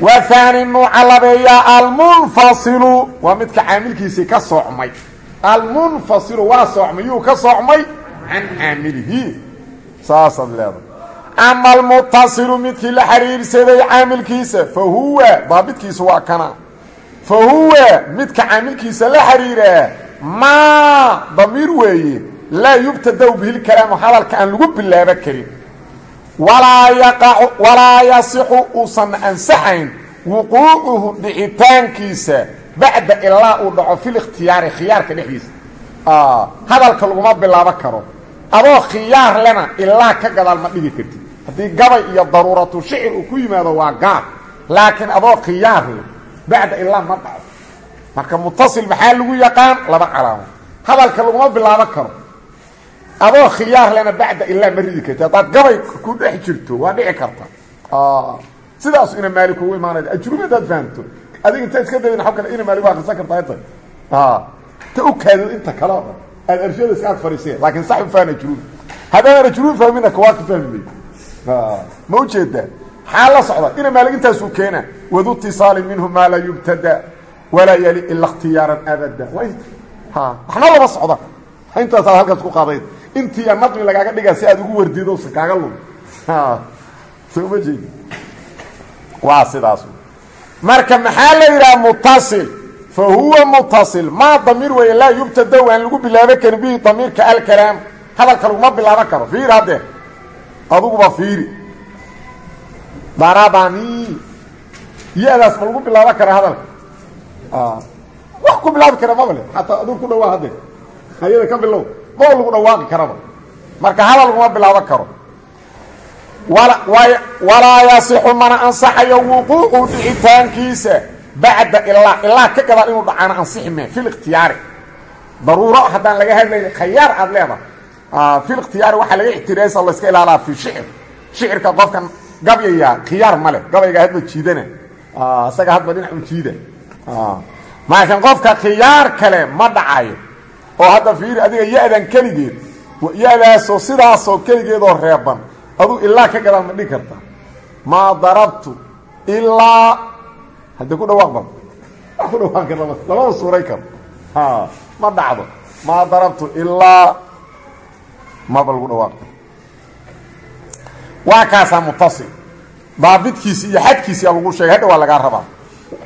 wa haani nuuca labeeya almunfasilu. Waa midka caamilkiisii ka soocmay. Almunfasilu waa soocmay yuu ka soocmay can caamilihi saasaad leedahay. Ama almutasilu midkii la xiriirsaday caamilkiisa fa huwa daabitkiisu waa kana. Fa huwa midka caamilkiisa la xiriiraa maa damiir weeye laa yubtadaw bihi lkalaamu hadalka aan lagu bilaabo karin. Walaa yasixu uusan ansaxayn wuquucuhu dhicitaankiisa bacda ilaa uu dhaco fil ikhtiyaari khiyaarka dhexdiisa. Hadalka laguma bilaabo karo adoo khiyaar lena ilaa ka gadaal ma dhigi kartid. Haddii gabay iyo daruuratu shicir uu ku yimaado waa gaar. Laakiin adoo khiyaar le bacda ilaa ma dhaco. Marka mutasil maxaa lagu yaqaan? Laba calaamo. Hadalka laguma bilaaban karo. Adoo khiyaar lena bacda ilaa ma ridi karti haddaad gabay ku dhex jirto waa dhici karta. Sidaasu ina maali kugu imaanay ajrubi hadaad fahamto. Adiga inta iska daydin ab kale ina maali waa akrisan kartaa inta ta u kaadid inta kale o dhan aad arshada iska ag fadhiiseen laakiin sax u fahn ajrubi haddaan ajrubi fahmina kawaa ka fahmi mayd ma u jeedaa xaa la socda. Ina maalig intaasuu keena wadu itiصaali minhu maa laa yubtada walaa yali ila اkhtiyaaran abada waxna lama socda. Intaasaad halkaas ku qaadayd. Intii naqli lagaaga dhigaa si aad ugu wardido s kaaga lum soo ma jeedi. Waa sidaas. Marka maxaa la yidhaha mutasil fa huwa mutasil maa damiir weeye laa yubtada aan lagu bilaaban karin bihi damiirka alkalaam hadalka laguma bilaaban karo fiir haddee aduguba fiiri darabani ya-daas ma lagu bilaaban kara hadalka wax ku bilaabi kara maba le xataa adug ku dhawaa hadde ayada ka bilow maba lagu dhawaaqi karaba marka hadal laguma bilaaban karo walaa yasixu mana ansaxayo wuquucu dhicitaankiisa bacda ilaa ilaa ka gadaal inuu dhacaano ansixi me fi likhtiyaari daruuro haddaan laga hadlayn khayaar aad leedahay. Fi likhtiyaari waxaa laga ixtiraasa layska ilaalaa fi shicir shicirka qofkan gabyaya khiyaar ma leh. Gabayga hadba jiidana. Isaga hadba dhinac u jiida. Laakiin qofka khiyaar kale ma dhacayo oo hadda fiiri adiga ya-dan keligeed ya-daasoo sidaasoo keligeedoo reeban aduu ilaa ka gadaan ma dhigi karta. Maa darabtu ilaa hadde ku dhawaaq bal wa ku dhawaan kar lamada suuray karo. Ma dhacdo. Maa darabtu ilaa maba lagu dhawaaq karo. Waa kaasaa mutasil daabidkiisi iyo xadkiisi a lagu sheegay. Hadha waa lagaa rabaa.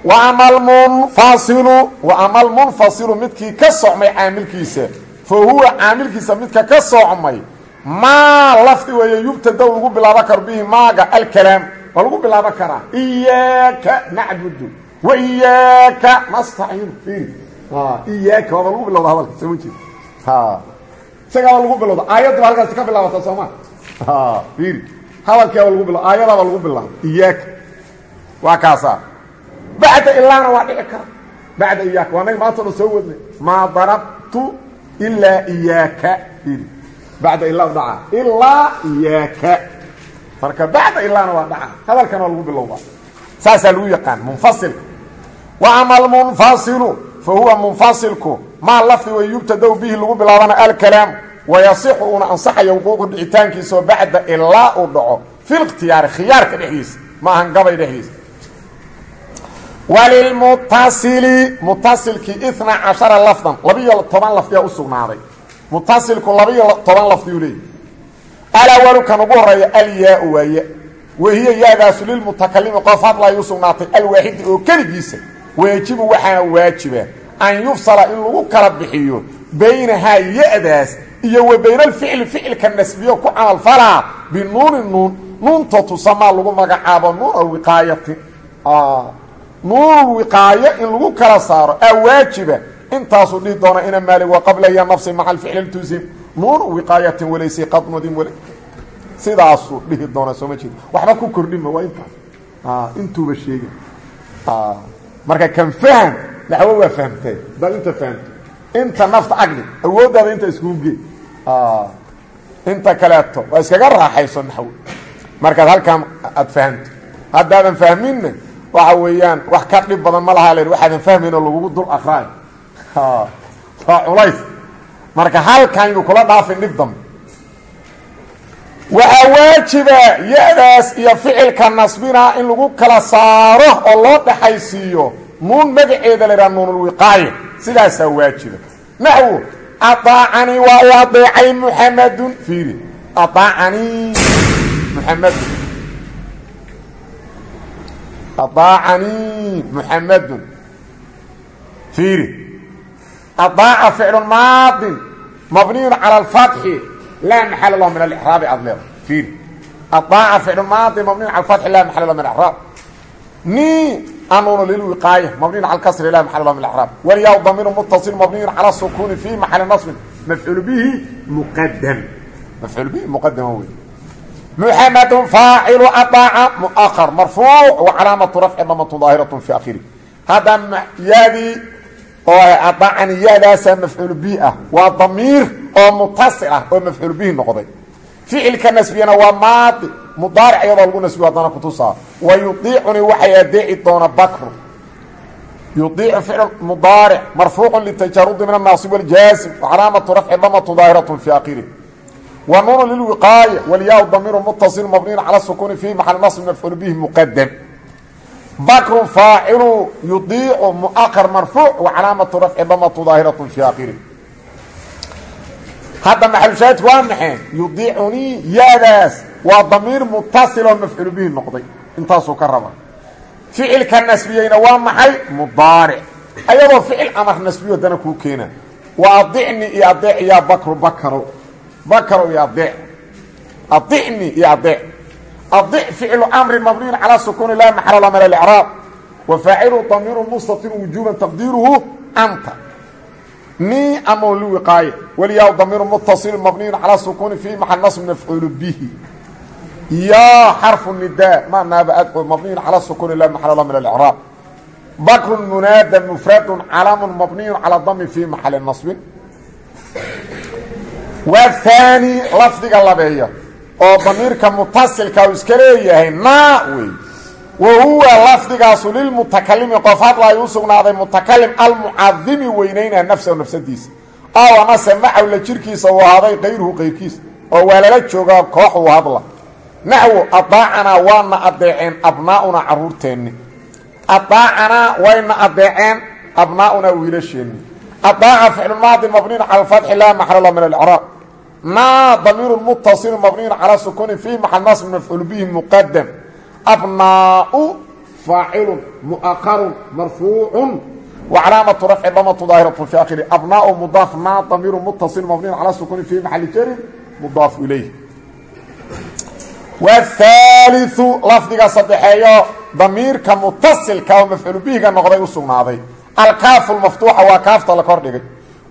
Wa ama almunfasilu wa ama almunfasilu midkii ka socmay caamilkiisa. Fa huwa caamilkiisa midka ka socmay. Maa lafdi weeye yubtadaw lagu bilaaban karo bihi maaga alkalaam waa lagu bilaaban karaa. Iyaaka nacbudu wa iyaaka nastaciin ir iyaaka waaba lagu bilowda hadalka soo ma jeed isagaaba lagu bilowda aayaddu ba halkaasi ka bilaabata sooma ir hadalkiaba lagu bila aayadaaba lagu bilaaba iyaaka. Waa kaasaa. Bacda ilaana waa dhici kara bacda iyaaka. Waa naga maanta dhan soo wadnay. Maa darabtu ilaa iyaaka. Ir bacda ilaa dhaca ilaa iyaaka marka bacda ilaana waa dhaca hadalkana waa lagu bilowda saasaa lagu yaqaan munfasilka wa ama almunfasilu fa huwa munfasilku maa lafdi way yubtadaw bihi lagu bilaabana alkalaam. Wayasixu uuna ansaxaya wuquuqu dhicitaankiisaoo bacda ilaa uu dhaco. Fi likhtiyaari khiyaarka dhexdiisa. Ma ahan gabay dhexdiisa. Walilmutasili mutasilkii ina cashara lafdan. Labiyo toban lafdiyaa u sugnaaday. Mutasilku labiyo toban lafdiyuu alawalu kan ugu horreeya alyaau waaye. Wahiya yaadaasu lilmutakalimi qof hadlayu sugnaatay alwaaxidi oo keligiisa waajibu waxaana waajiba an yufsala in lagu kala bixiyo baynahaa ya-daas iyo wa bayna alficli ficilka nasbiyo ku camalfalaa binuuni nuun. Nuunta tusamaa lagu magacaabo nuuna wiqaayatin nuunul wiqaayo in lagu kala saaro aa waajiba. Intaasuu dhihi doona ina maalig wa qabla ya nafsi nuunu wiqaayatin walaysay qadmudin wal sidaasuu dhihi doona soo ma jeed. Waxba ku kordhima waa intaas. Intuuba sheega marka kan faham naxwo waa fahamtay hadaad inta fahamto inta nafta agni awooddaada inta iskugu gee inta kaleeto waa iskaga raaxayso naxwo. Markaad halkaan aada fahamto. Haddaadan fahminna waxa weeyaan wax ka dhib badan ma lahaa len waxaadan fahmayn oo lagugu dul akraayo waa culays marka halkan ynu kula dhaafin dhib dambe. Waxaa waajiba ya-daas iyo ficilka nasbina in lagu kala saaro oo loo dhaxaysiiyo nuun magaceeda la laidhaha nuunulwiqaaya sidaasaa waajiba. Naxwo aطaacanii waa u adeecay muxamadun fiiri aacanii muxamadun aطaacanii muxamadun fiiri adaaca ficlu maadin mabniyu calى اfatxi laa maxala lahu min alraabi aad leeda fiiri aطaaca ficlu maadin mabniyu cala fatxi laa maxala lahu min araab ni anuunu lilwiqaaya mabniyu cala kasri laa maxala lahu min araab walyaa damiru mutaصil mabniyu calى sukuni fi maxali naصbin mafcuul bihi muqadam mafcuul bihi muqadama wey محمد فاaعل أطاaع مؤخر مرفوع وعلاaمة رفع dmة ظاaهرة في akhره hadda ydii oo adacani yadaasaa mafcuul bihi ah. Waa damiir oo mutasil ah oo mafcuul bihi noqday. Ficilka nasbiyana waa maadi. Mudaaric iyadoo lagu nasbiyo haddana kutusaa wa yudiicuni waxay adeeci doona bakru. Yudiicu ficl mudaaric marfuucu litajarudi min annaasib waljaasim wacalaamatu rafci damatu daahiratun fi akhiri wa nuunu lilwiqaaya walyaa damiiru mutasil mabniyin cala sukuuni fi maxal nasb mafcuul bihi muqadam bakru faacilu yudiicu muaqar marfuuc wacalaamatu rafci damatu daahiratun fi akhiri hadda maxalushaahidku waa maxay? Yudiicunii yaadaas waa damiir mutasiloo mafcuul bihi noqday. Intaasuu ka raba ficilka nasbiyeyna waa maxay? Mudaaric. Ayadoo ficil amar nasbiyo haddana kuu keena wa adicni iyo adeec yaa bakru bakaro bakaro iyo adeec adicni iyo adeec adic ficlu amrin mabniyun calaa sukuuni laa maxala la min alicraab wa faacilu damiiru mustatir wujuuban taqdiiruhu anta ni ama liwiqaaye waliyaa damiiru mutasil mabniyun calaa sukuuni fi maxal nasb mafcuulu bihi ya xarfu nida ma naaba adcu mabniyu calى sukuni la maxal min اlcraab bakru munaada mufradu calamu mabniyu calى dami fi maxali naصbin wاhaani lafdiga labeeya oo damiirka mutasilka u iska leeyahay naa wey wa huwa lafdigaasu lilmutakalimi qof hadlaayo u sugnaaday mutakalim almucadimi weynayna nafsahu nafsadiisa. Aw amase macaw la jirkiisa uu ahaaday kayruhu kayrkiisa oo waa lala joogaa koox uu hadla. Naxwo adaacanaa waana adeeceen abnaaunaa caruurteenni. Adaacanaa wayna adeeceen abnaaunaa wiilasheenni adaaca ficlumaadi mabniyn cala alfatxi laa maxalla min alcraab naa damiiru mutasil mabniyn calaa sukuuni fii maxal nasb mafcuul bihi muqadam abnaau faacilun muaqarun marfuucun wacalaamatu rafci damatu daahiratu fi akhiri abnaau mudaaf naa damiiru mutasil mabniyn calaa sukuuni fii maxali jarin mudaaf ilayh wاhaaliثu lafdiga saddexeeyo damiirka mutasilka oo mafcuul bihiga noqday u sugnaaday alkaafu lmaftuuxa waa kaafta la kor dhigay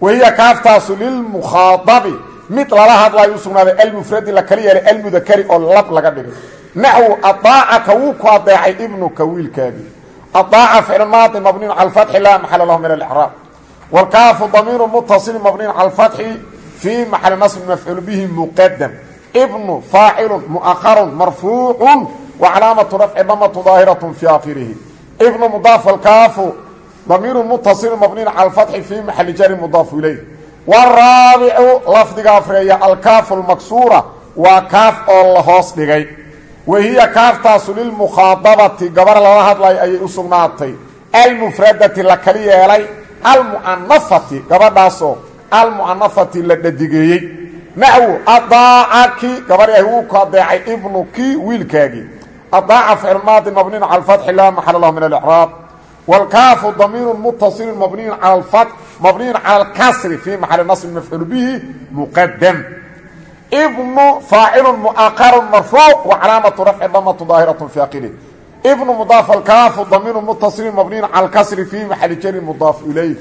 wahiya kaaftaasu lilmukhaadabi mid lala hadlayo u sugnaaday almufradi la kala yeelay almudakari oo lab laga dhigay. Naxwu adaacaka wuu ku adeecay ibnuka wiilkaagii adaaca ficl maadi mabniyu cala fatxi laa maxala lahu min alcraab wاlkaafu damiiru mutasil mabniyu cala fatxi fii maxali nasbi mafcuul bihi muqadam bnu faacilu muaharu marfuucu wacalaamatu rafci damatu daahiraة fi akhirihi ibnu mudaaf alkaafu damiiru mutasilu mabniyn cala fatxi fii maxali jari mudaafu ilayh waraabicu lafdiga afreeya alkaafu lmaksuura waa kaaf oo la hoos dhigay wahiya kaaftaasu lilmukhaadabati gabar lala hadlayo ayay u sugnaatay almufradati la kali yeelay almu'anafati gabadhaasoo almu'anafati la dhadigeeyey naxwu adaacaki gabar yahay wuu ku adeecay ibnuki wiilkaagii adaaca ficl maadi mabniyn cala alfatxi laa maxala lahu min alicraab wاlkaafu damiiru mutaصilu mabniyu al mabniyu cala alkasri fii maxali nasbi mafcuul bihi muqadam ibnu faacilu muaqaru marfuuc wacalaamatu rafci damatu daahiraة fi akiri ibnu mudaaf alkaafu damiiru mutaصilu mabniyu cala alkasri fii maxali jari mudaaf ilayh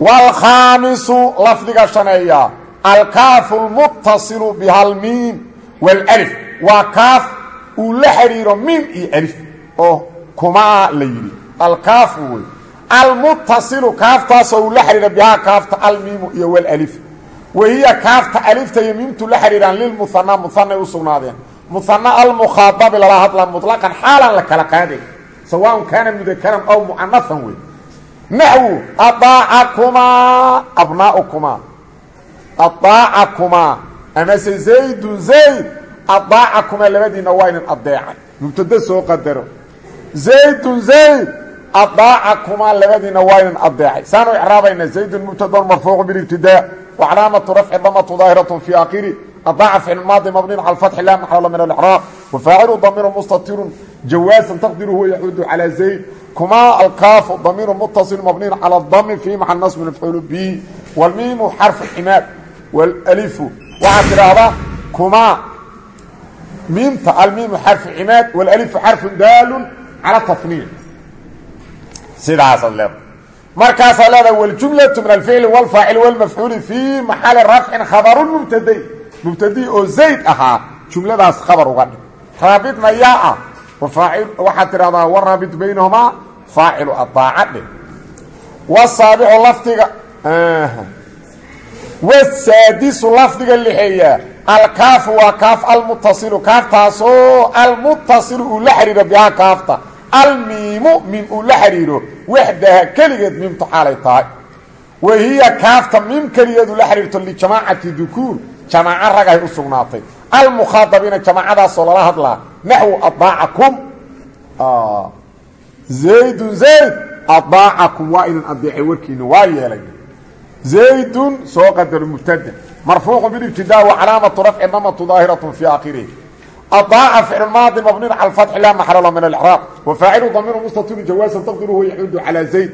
wاlkhaamisu lafdiga shaneeya alkaafu lmutasilu bihalmiim wاlأlif waa kaaf uu la xidhiiro miim iyo alif oo kumaa la yidhi. Alkaafu wey almutasilu kaaftaasoo uu la xidhiidha bihaa kaafta almiimu iyo walalif wahiya kaafta alifta iyo miimtu la xidhiidhaan lilmuhana muhanay u sugnaadeen. Muhana almukhaababi lala hadlaa muطlaqan xaalan la kala qaaday sawaaun kaana mudakaran ow mucanafan wey naxwu aaacakumaa abnaaukumaa. Aaacakumaa amase zaydun zayd adaacakumaa labadiina waa inin adeecay mubtado soo qadaro zaydun zayd adaacakumaa labadiina waa inin adeecay saanu icraabayna zaydun mubtadon marfuucu bilibtidaa wacalaamatu rafci damatu daahiraة fi akhiri adaaca ficl maadi mabniyn cala fatxi laa maxala min alcraab wafaacilu damiiru mustatirun jawaasan taqdiru huwa yaxudu calى zayd kumaa alkaafu damiiru mutaصil mabniyn calى dami fi macal nasbi mafcuul bihi wاlmiimu xarfu ximaad wاlalifu waxaad tidhaahdaa kumaa miimta almiimu xarfu cimaad wاlalifu xarfu daalu al taniya sidaasaad leedahay markaasaa leedahay wljumlau min alficli wlfaacil wlmafcuuli fi maxali rafcin khabaru mubtadai mubtadii oo zayd ahaa jumladaas khabar uga dhig raabitna yaa ah waxaad tidhahdaa waraabit baynahumaa faacilu adaaca dheh wsaabixu lafdiga wsaadisu lafdiga lixeeyaa alkaafu waa kaaf almutasilu kaaftaasoo almutasilu uu la xidhiira bihaa kaafta almiimu miim uu la xidhiiro waxdaha keligeed miimtu xaalay tahay. Wa hiya kaafta miim keligeedu la xidhiirto lijamaacati dukuur jamaaco ragahay u sugnaatay. Almukhaadabiina jamaacadaasoo lala hadlaa naxwu adaacakum zaydun zayd adaacakum waa inan adeecay warkiina waa yeelay. Zaydun soo adaaca ficlu maadi mabniin cala fatxi laa maxala min alcraab wa faacilu damiiru mustatiru jawaasan taqdiruhu yaxudu calaa zayd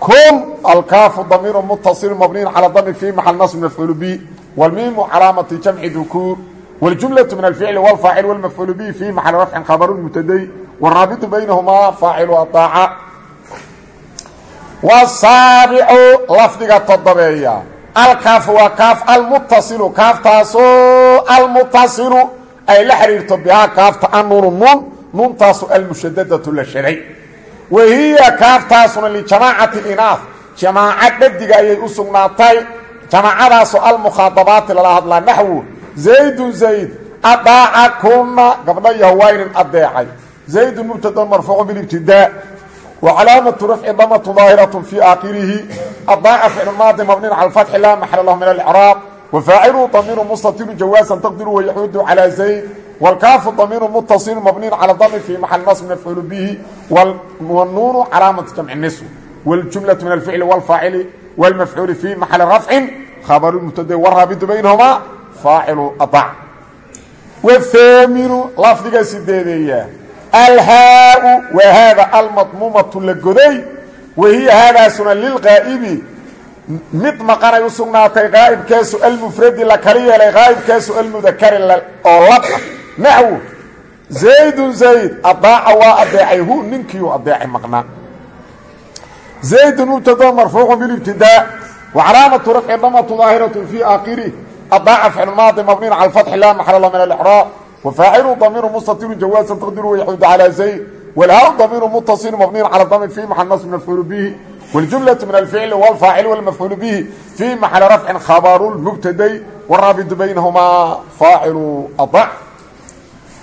kun alkaafu damiiru mutasilu mabniin cala dami fii maxal nasb mafcuulu bi wlmiimu calaamati jamci dukuur wاljumlaةu min alficli wاlfaacil wاlmafcuulu bihi fii maxali rafcin khabaru mubtaday wاraabitu baynahumaa faacilu adaaca wsaabicu lafdiga todobeeya alkaafu waa kaaf almutasilu kaaftaasoo almutasilu ay la xidhiirto bihaa kaafta annuunu nuun nuuntaasu almushadadatu la shaday wa hiya kaaftaasuna lijamaacati inaaf jamaaco dhadiga ayay u sugnaatay. Jamaacadaasoo almukhaadabaati lala hadlaa naxwu. Zaydun zayd adaaca kuna gabdha inin adeecay zaydun mubtadon marfuucu bilibtidaa wa calaamatu rafci damatu daahiratu fii aakhirihi. Adaaca ficlu maadi mabnin cala alfatxi laa maxala lahu wa faaciluhu damiiru mustatiru jawaasan taqdiru wayaxuudu calaa zayd wاlkaafu damiiru mutasilu mabniin cala dami fii maxali nasb mafcuulu bihi wnuunu calaamatu jamci nisw wاljumlaةu min alficli wاlfaacili wاlmafcuuli fii maxali rafcin khabaru mubtada waraabitu baynahumaa faacilu adaac whaaminu lafdiga sideedeeya alhaau waa haada almadmuumatu la goday wahiya haadaasuna lilqaa'ibi mid maqanay u sugnaatay qaa'ibkaasu almufradi la kali yeelay qaa'ibkaasu almudakari oo lab ah naxwu zaydun zayd adaaca waa adeecay hu ninkiiu adeecay maqnaa. Zaydun mubtado marfuucu bilibtidaa wa calaamatu rafci damatu daahiratu fii aakhirih adaaca ficlu maadi mabniin cala alfatxi laa maxala lahu min alcraab wafaacilu damiiru mustatiru jawaasan taqdiru yaxuudu calaa zayd walhaa damiiru mutasilu mabniin cala dami fii maxal nasb mafcuulu bihi wاljumlaةu min alficli wاlfaacil wاlmafcuulu bihi fii maxali rafcin khabaru lmubtaday waraabitu baynahumaa faacilu adaac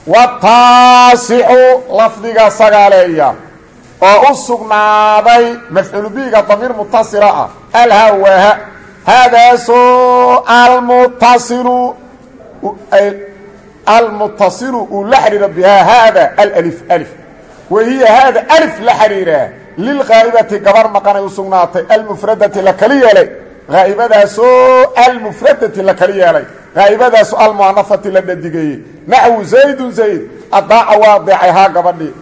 wataasicu lafdiga sagaaleeya oo u sugnaaday mafcuulu bihiga damiir mutasila ah alhawaaha haadaasoo almutasilu almutasilu uu la xidhiiro bihaa haada alif alif wa hiya haada alif la xidhiiraa lilqaa'ibati gabar maqanay u sugnaatay almufradati la kali yeelay qaa'ibadaasoo almufradati la kali yeelay qaa'ibadaasoo almu'anafati la dhadigeeyey naxwu zaydun zayd adaaca waa adeecay haa gabadhii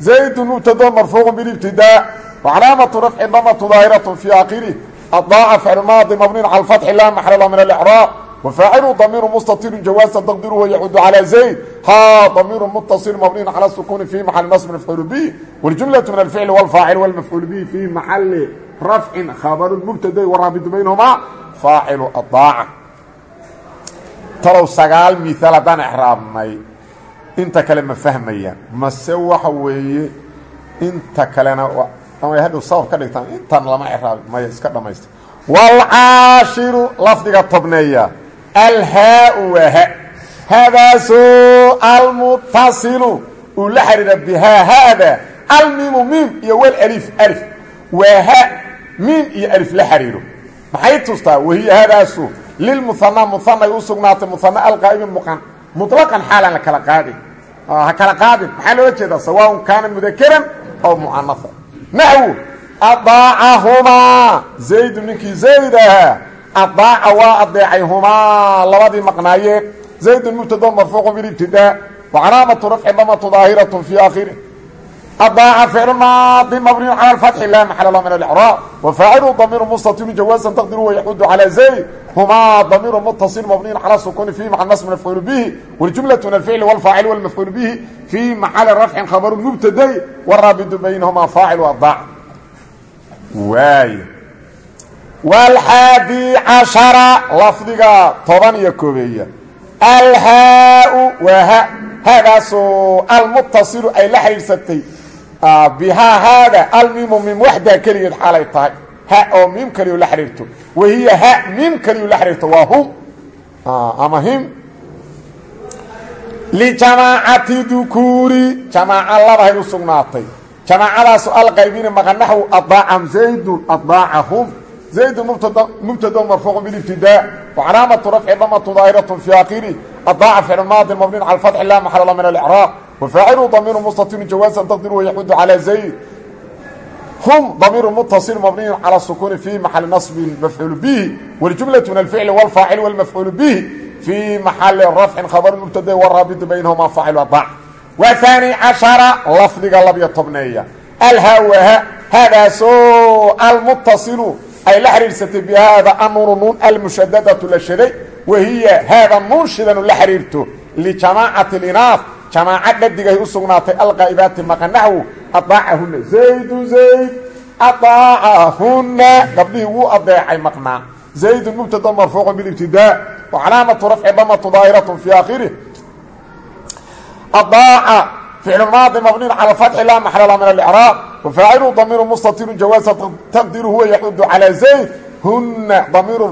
zaydun mubtado marfuuqu bilibtidaa wacalaamatu rafci damatu daahiratu fii aakhirih adaaca ficlu maadi mabniin cala alfatxi laa maxala lahu min alcraab wfaacilu damiiru mustatiru jawaasa taqdiruhu yaxudu calaa zayd ha damiiru mutasil mabniin cala sukuuni fii maxali nasb mafcuulu bihi wاljumlaةu min alficli wاlfaacil wاlmafcuulu bihi fii maxali rafcin khabaru mubtaday waraabitu baynahumaa faacilu adaaca talow sagaal miaal haddaan exraabnay inta kale ma fahmayaan mase waxa weeye inta kalena ama hadhow sabab ka dhigtaan intan lama exraabi maya iska dhamaysta wاlcaashiru lafdiga tobneeya alhaau waa ha haadaasoo almutasilu uu la xidhiira bihaa haada almiimu miim iyo walif alif waa ha miim iyo alif la xidhiiro maxay tustaa wahiya haadaasu lilmuhanaa muhanay u sugnaatay muhana alqaa'ibi muqan muطlaqan xaalaan la kala qaadin ha kala qaadin maxaa loola jeedaa sawaaءun kaana mudakaran aw mu'anasa naxwu adaacahumaa zaydu ninkii zayd ahaa adaaca waa adeecay humaa labadii maqnaayeen zaydun mubtado marfuuqu bilibtidaa wa calaamatu rafci damatu daahiratu fii aakhiri adaaca ficlu maadi mabniyun cala alfatxi laa maxala lahu min alicraab wa faacilu damiiru mustatilu jawaasan taqdiru wayaxudu calaa zayd humaa damiiru mutasil mabniyun cala sukuuni fii macal nasmi mafcuulu bihi waljumlatu min alficli walfaacil walmafcuulu bihi fii maxali rafcin khabaru mubtaday waraabidu baynahuma faacil adaac waay wاlxaadi caشhara lafdiga toban iyo koobeeya alhaau waa ha haadaasoo almutasilu ay la xidhiidsatay bihaa haada almiimu miim waxdaa keligeed xaalay tahay ha oo miim keliyu la xidhiirto wahiya ha miim keliyu la xidhiirto waa hum ama him lijamaacati dukuuri jamaaca labahay u sugnaatay jamaacadaasu zaydun mubtado marfuucu bilibtidaa wacalaamatu rafci damatu daahiratun fi akhiri adaaca ficlu maadin mabniin cala fatxi laa maxalla min alicraaq wafaacilu damiiru mustatirun jawaasan taqdiru yaxudu calaa zayd hum damiiru mutaصil mabniyu calى sukuuni fi maxali naصbin mafcuul bihi wاljumlaة min alficli wاlfaacil wاlmafcuul bihi fii maxali rafcin khabr mubtade waraabitu baynahuma faacil adaac waثaani cashara lafdiga labyo tobneeya alhawaha haadaasoo almutasilu ay la xidhiirsatay bihaada anuunu nuun almushadadatu la shaday wahiya haada nuun shidanu la xidhiirto lijamaacati اlinaaf jamaaca dhadigahay u sugnaatay alqaa'ibaati maqanaxwu adaacahuna zaydu zayd adaacahuna gabdhihii wuu adeecay maqnaa. Zaydun mubtada marfuucu bilibtidaa wa calaamatu rafci damatu daahiratun fii aakhirih adaaca ficlu maadi mabniin cala fatxi laa maxlala min alicraab wafaacilu damiiru mustatirun jawaasa taqdiru huwa yaxudu calaa zayd huna damiiru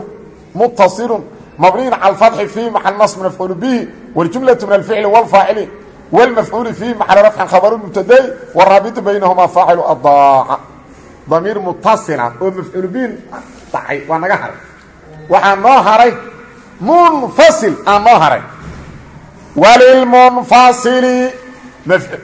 muttasilun mabniyin cala fatxi fii maxal nasb mafcuulu bihi waljumlatu min alficli wاlfaacili wاlmafcuuli fiihi maxal rafcin khabaru mubtadai waraabitu baynahumaa faacilu adaaca damiir mutasila oo mafcuulu bihi dhacay waa naga haray waxaa noo haray munfasil aa noo haray walilmunfasili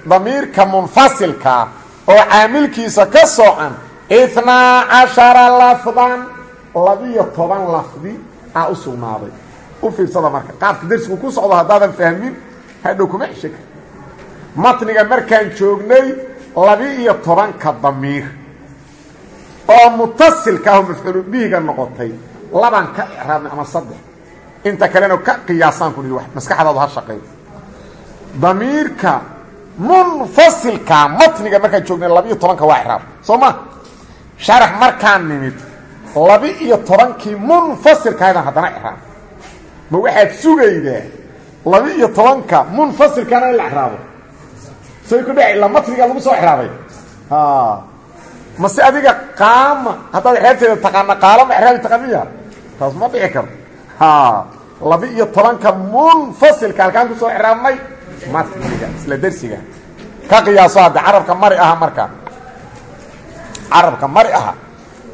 damiirka munfasilkaa oo caamilkiisa ka soocan itnaa cashara lafdan labiyo toban lafdi aa u sugnaaday. U fiirsada marka qaabka darsigu ku socdo haddaadan fahmin hadhow kuma cesho kar matniga markaan joognay labi-iyo tobanka damiir. Oo mutasilka ah oo mafcuulu bihiga noqotay laban ka icraabnay ama saddex. Inta kalena ka qiyaasaan ku munfasilka matniga markaan joognay labi-iyo tobanka waa icraab soo ma? Sharax markaan nimid labi-iyo tobankii munfasilkahaydaan haddana icraab ma waxaad sugaydaa labi-iyo tobanka munfasilkana in la icraabo say ku dhaci la matniga lagu soo icraabay mase adiga qaama haddaad icraabteeda taqaana qaalama icraabi taqaniya taas ma dhici karto labi-iyo tobanka munfasilka halkaan ku soo icraabnay matniga isla dersiga ka qiyaaso hadda carabka mari aha marka. Carabka mari aha.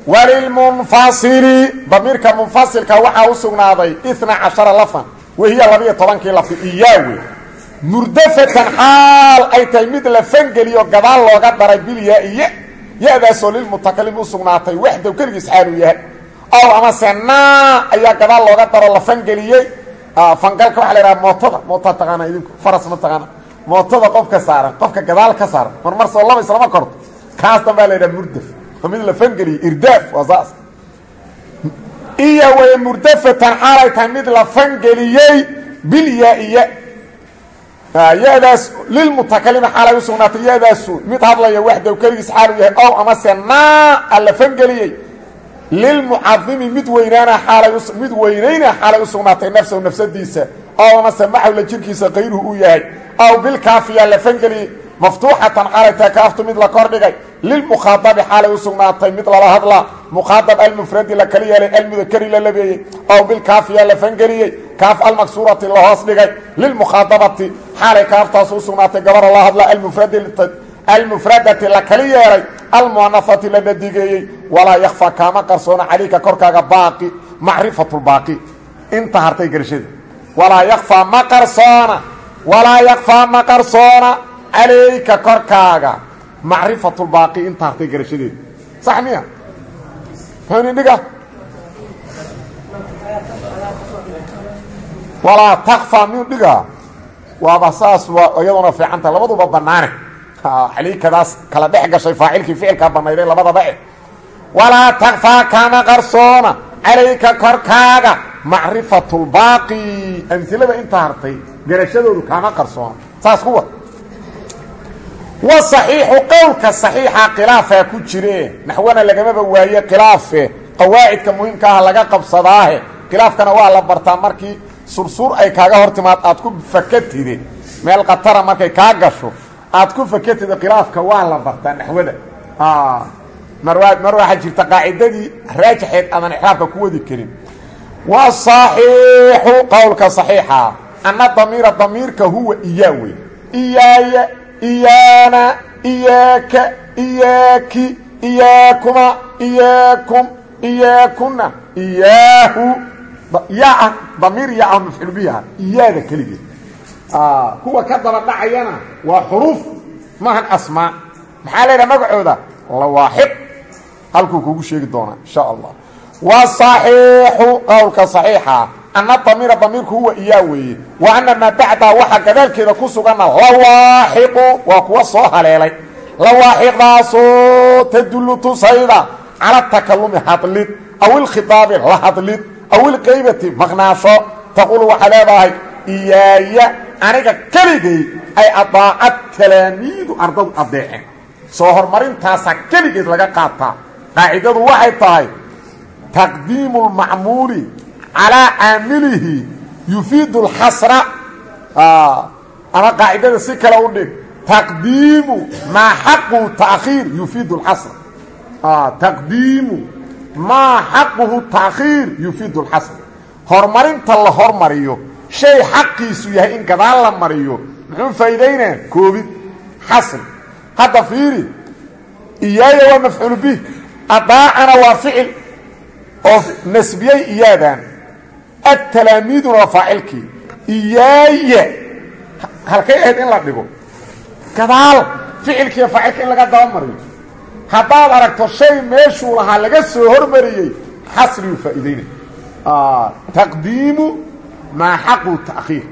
Walilmunfasili damiirka munfasilka waxaa u sugnaaday itna cashara lafan wahiya labiiyo tobankii lafdi iyaawe. Murdafatan xaal ay tahay mid la fangeliyo gadaal looga daray bilyaa iyo ya-daasoo lilmutakalim u sugnaatay waxdow keligiis xaaluu yahay. Ow amase naa ayaa gadaal looga daro la fangeliyey fangalka waxa la yidhaha mootada. Mootaa taqaana idinku. Faras ma taqaana mootada qofka saaran qofka gadaal ka saaran marmar soo laba islama korto kaas dan baa la yidhaha murdaf oo mid la fangeliyey irdaaf waa saas. Iyo way murdafatan xaalay tahay mid la fangeliyey bilyaa-iya ya-daas lilmutakalimi xaalay u sugnaatay ya-daasu mid hadlaya waxdow keligiis xaaluu yahay ow amase naa a la fangeliyey lilmucadimi mid weynaana xaalay mid weynayna xaalay u sugnaatay nafsahu nafsadiisa ow amase maxawla jirkiisa qayruhu uu yahay ow bilkaafiya la fangeliyey maftuuxatan xaalay tahay kaaftu mid la kordhigay lilmukhaadabi xaalay u sugnaatay mid lala hadlaa mukhaadab almufradi la kala yeelay almudakari la labeeyey ow bilkaafiya la fangeliyey kaaf almaksuurati la hoos dhigay lilmukhaadabati xaalay kaaftaas u sugnaatay gabara la hadla almufradati la kala yeelay almuanafati la dhadigeeyey walaa yakfaa kaama qarsoona calayka korkaaga baaqi macrifatulbaaqi inta hartay garashada. Walaa yakfaa ma qarsoona walaa yakfaa ma qarsoona calayka korkaaga. Macrifatulbaaqi inta hartay garashadeeda sax miya? Muxuu dhiga. Walaa takfaa miyuu dhigaa? Waaba saas waa iyaduna fiicanta labaduba banaane xaliikadaas kala dhex gashay faacilkii ficilkaa banayday labadaba eh. Walaa takfaa kama qarsoona. Calayka korkaaga. Macrifatulbaaqi amilada inta hartay garashadoodu kama qarsoona. Saas kuwa. Wa saxiixu qowlka saxiixa khilaafaa ku jire naxwana lagamaba waaye khilaafe. Qawaacidka muhiimka ah laga qabsadaahe. Khilaafkana waa la bartaa markii sursuur ay kaaga hor timaad aad ku fakatide. Meel khatara markay kaa gasho aad ku fakatid khilaafka waa la bartaa naxwada. Mar mar waxaa jirta qaacidadii raajixeed aadan ixraabka ku wadi karin. Waصaxiixu qowlka صaxiixa ana damiira damiirka huwa iyaa wey iyaaya iyaana iyaaka iyaaki iyaakuma iyaakum iyaakuna iyaahu yaa damiir yaa ah mafcuul biha iyaada kuwa ka daba dhacayana waa xuruuf. Maahan asmaa maxaa leedaha magacooda? Lawaaxiq halkuu kugu sheegi doonaa insha allah waصaxiixu qowlka صaxiixa ana damiira damiirku huwa iyaa weeye. Wa ana maa bacdaa waxa gadaalkeeda ku suganna lawaaxiqu waa kuwa soo haleelay. Lawaaxiqdaasoo tadullu tusayda cala takalumi hadlid aw ilkhitaabi la hadlid aw ilqaybati maqnaasho. Taquulu waxaa leedahay iyaaya aniga keligay ay adaacad talaamiidu ardadu adeeceen soo hormarintaasaa keligeed laga qaataa qaacidadu waxay tahay taqdiimu lmacmuuli calaa caamilihi yufiidu اlxasra ama qaacidada si kale u dhig taqdiimu maa xaquhu taakhiir yufiidu اlxasra taqdiimu maa xaquhu taakhiir yufiidu اlxasra horumarinta la hormariyo shay xaqiisu yahay in gadaal la mariyo muxuu faa'iidaynaa koobid xasri hadda fiiri iyaaya waa mafcuul bih adaacana waa ficil. Oo nasbiyey iyaadan atalaamiiduna waa faacilkii. Iyaaya halkay ahayd in la dhigo. Gadaal ficilkiiyo faacilka in laga daba mariyo. Haddaad aragto shay meeshuu lahaa laga soo hormariyey xasriyuu faa'iidaynay taqdiimu maa xaqu ta'khiir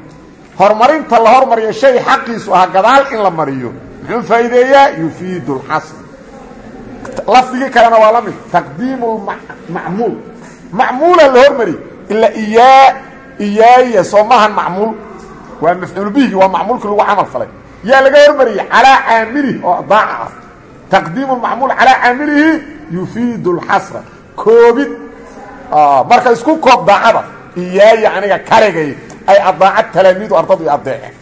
horumarinta la hormariyo shay xaqiisu ahaa gadaal in la mariyo. Muxuu faa'iideeyaa? Yufiidu اlxasr lafdigii kalena waa la mid. Taqdiimu macmuul macmuula la hormari ila iyaa iyaaya soo maahan macmuul waa mafcuul bihigi waa macmuulkii lagu camal falay. Yaa laga hormariyey calaa caamilihi oo daaca ah. Taqdiimu macmuul calaa caamilihi yufiidu اlxasra koobid marka isku koob daacada iyaaya aniga kaligay ay adaacad talaamiidu ardadu i adeeceen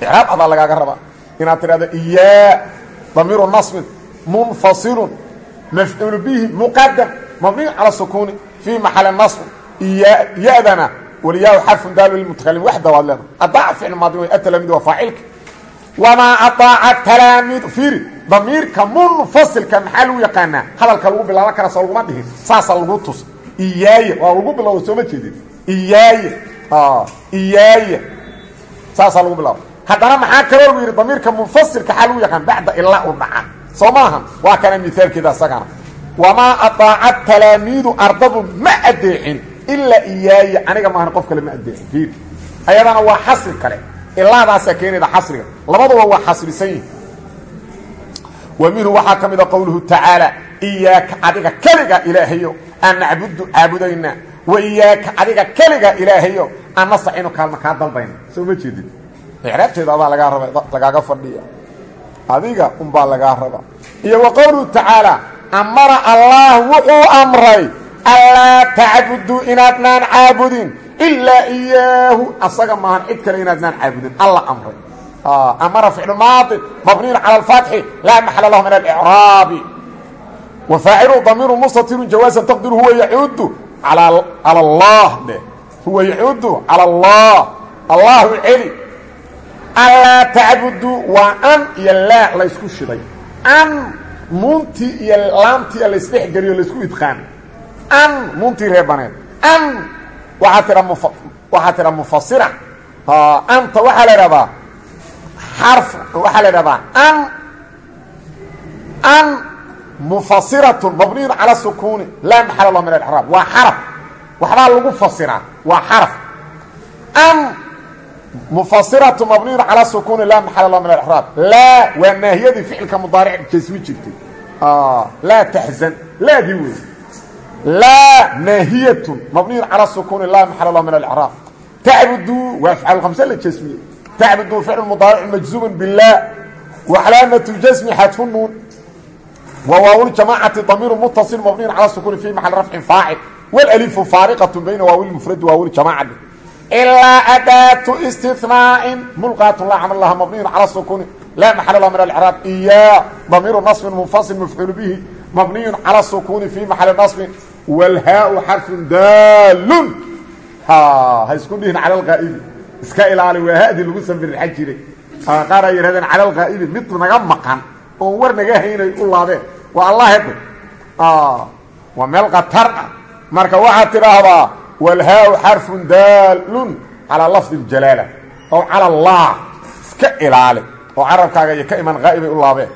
icraab adaa lagaaga rabaa inaad tidhahdo iyaa damiiru nasbin munfasilun mafcuul bihi muqadam mabniy cala sukuuni fii maxali nasbin ya-dana waliyaa xarfun daal lilmutakalim waxda waad leeda adaaca ficl maadi way atalaamiid waa faacilka. Wamaa adaaca talaamiid fiiri damiirka munfasilka maxaa lagu yaqaanaa? Hadalka lagu bilaaban kara soo laguma dhihin saasaa lagu tus iyaaya waa lagu bilowda sooma jeedin. Iyaaya iyaaya saasaa lagu bilaaba haddana maxaa kaloo lagu yidhi? Damiirka munfasilka xaa lagu yaqaan bacda ilaa u dhaca soo maaha waa kana mihaalkeeda asagana. Wamaa adaaca talaamiidu ardadu ma adeecin ilaa iyaaya aniga maahan qof kale ma adeecin. Fiir. Ayadana waa xasri kale. Ilaadaasaa keenayda xasriga. Labaduba waa xasrisan yihiin wa minhu waxaa ka mida qowluhu tacaala iyaaka adiga keliga ilaahayo aan nacbudu caabudaynaa wa iyaaka adiga keliga ilaahayo aan nastaciinu kaalma kaa dalbayna soo ma jeedin. icraabteeda adaa lagaa raba lagaaga fadhiya adiga unbaa lagaa raba iyo wa qowluhu tacaala amara allah wuxuu amray allaa tacbuduu inaadnaan caabudin ilaa iyaahu asaga maahan cid kale inaadnaan caabudin alla amray amara ficlu maadin mabniyun cala alfatxi laa maxala lahu min alicraabi wa faacilu damiiru mustatirun jawaasan taqdiru huwa yacuudu cala allah dheh huwa yacuudu cala allah. Allahu celi. Allaa tacbuduu waa an iyo laa laysku shiday. An nuuntii iyo laamtii laysdhex geliyo laysku idqaan. An nuuntii reebaneed an waxaa tira m waxaa tira mufasira anta waxaa la idhahdaa xarf waxaa la idhahdaa an. An mufasiratun mabniyun cala sukuuni laa maxala lahu min alcraab waa xaraf waxbaa lagu fasiraa waa xaraf an mufasiratu mabniyun calaa sukuuni laa maxala lahu min alcraab laa waa naahiyadii ficilka mudaaric jasmi jirtay laa taxzan laadii wey laa naahiyatun mabniyun calaa sukuuni laa maxala lahu min alcraab tacbuduu waa afcaal khamse la jasmiyey tacbuduu ficlu mudaaric majzuumun bilah wa calaamatu jasmi xadfu nuun wa waawljamaacati damiiru mutaصil mabniyun calaa sukuuni fi maxal rafcin faacil wlalifu faariqaة bayna waawilmufradi waawljamacati ilaa adaatu istinaa'in mulqaat la camal laha mabniyun calى sukuuni laa maxal lah min alcraab iyaa damiiru naصbin munfasil mafcuul bihi mabniyu calى sukuni fi maxali naصbin wlhaau xarfun daalun ha isku dhihin cala alqaa'ibi iska ilaali waa hadi lagu sambirxa jiray qaar ay yidhahdeen cala alqaa'ibi mid naga maqan oon war naga haynay u laabeen waa allah dhe waa meel khatar ah. Marka waxaad tidhaahdaa walhaaw xarfun daalun calaa lafdi ljalaala ow cala allah iska ilaali oo carabkaaga ka iman haa'ibay u laabeen.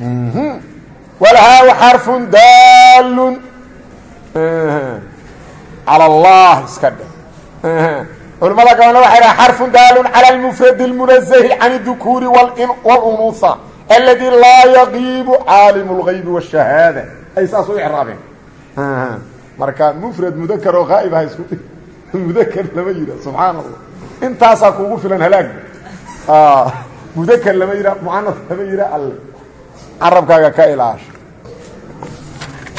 Mhm. Walhaaw mhm, mhm. xarfun daalun cala allah iska dhe culimmada gabanle waxay dhaha xarfun daalun cala almufradi almunazahi can idukuuri walunuha aladi laa yaqiibu caalim اlgaybi wالshahaada ay saas u icraabeen marka mufrad mudakar oo haa'ib aha isku mudakar lama yidha subxaan allah intaasaa kuugu filan halaag mudakar lama yidha muanas lama yidha alle carabkaaga ka ilaasho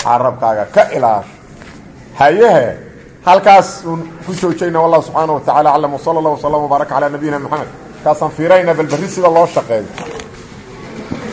carabkaaga ka ilaasho hayehe halkaas uun ku joojayna wallah subxaana wa tacala aclam wsala allah wslam wbaaraka calaa nabiyina moxamed kaasaan fiirayna bal berri sida loo shaqeeyo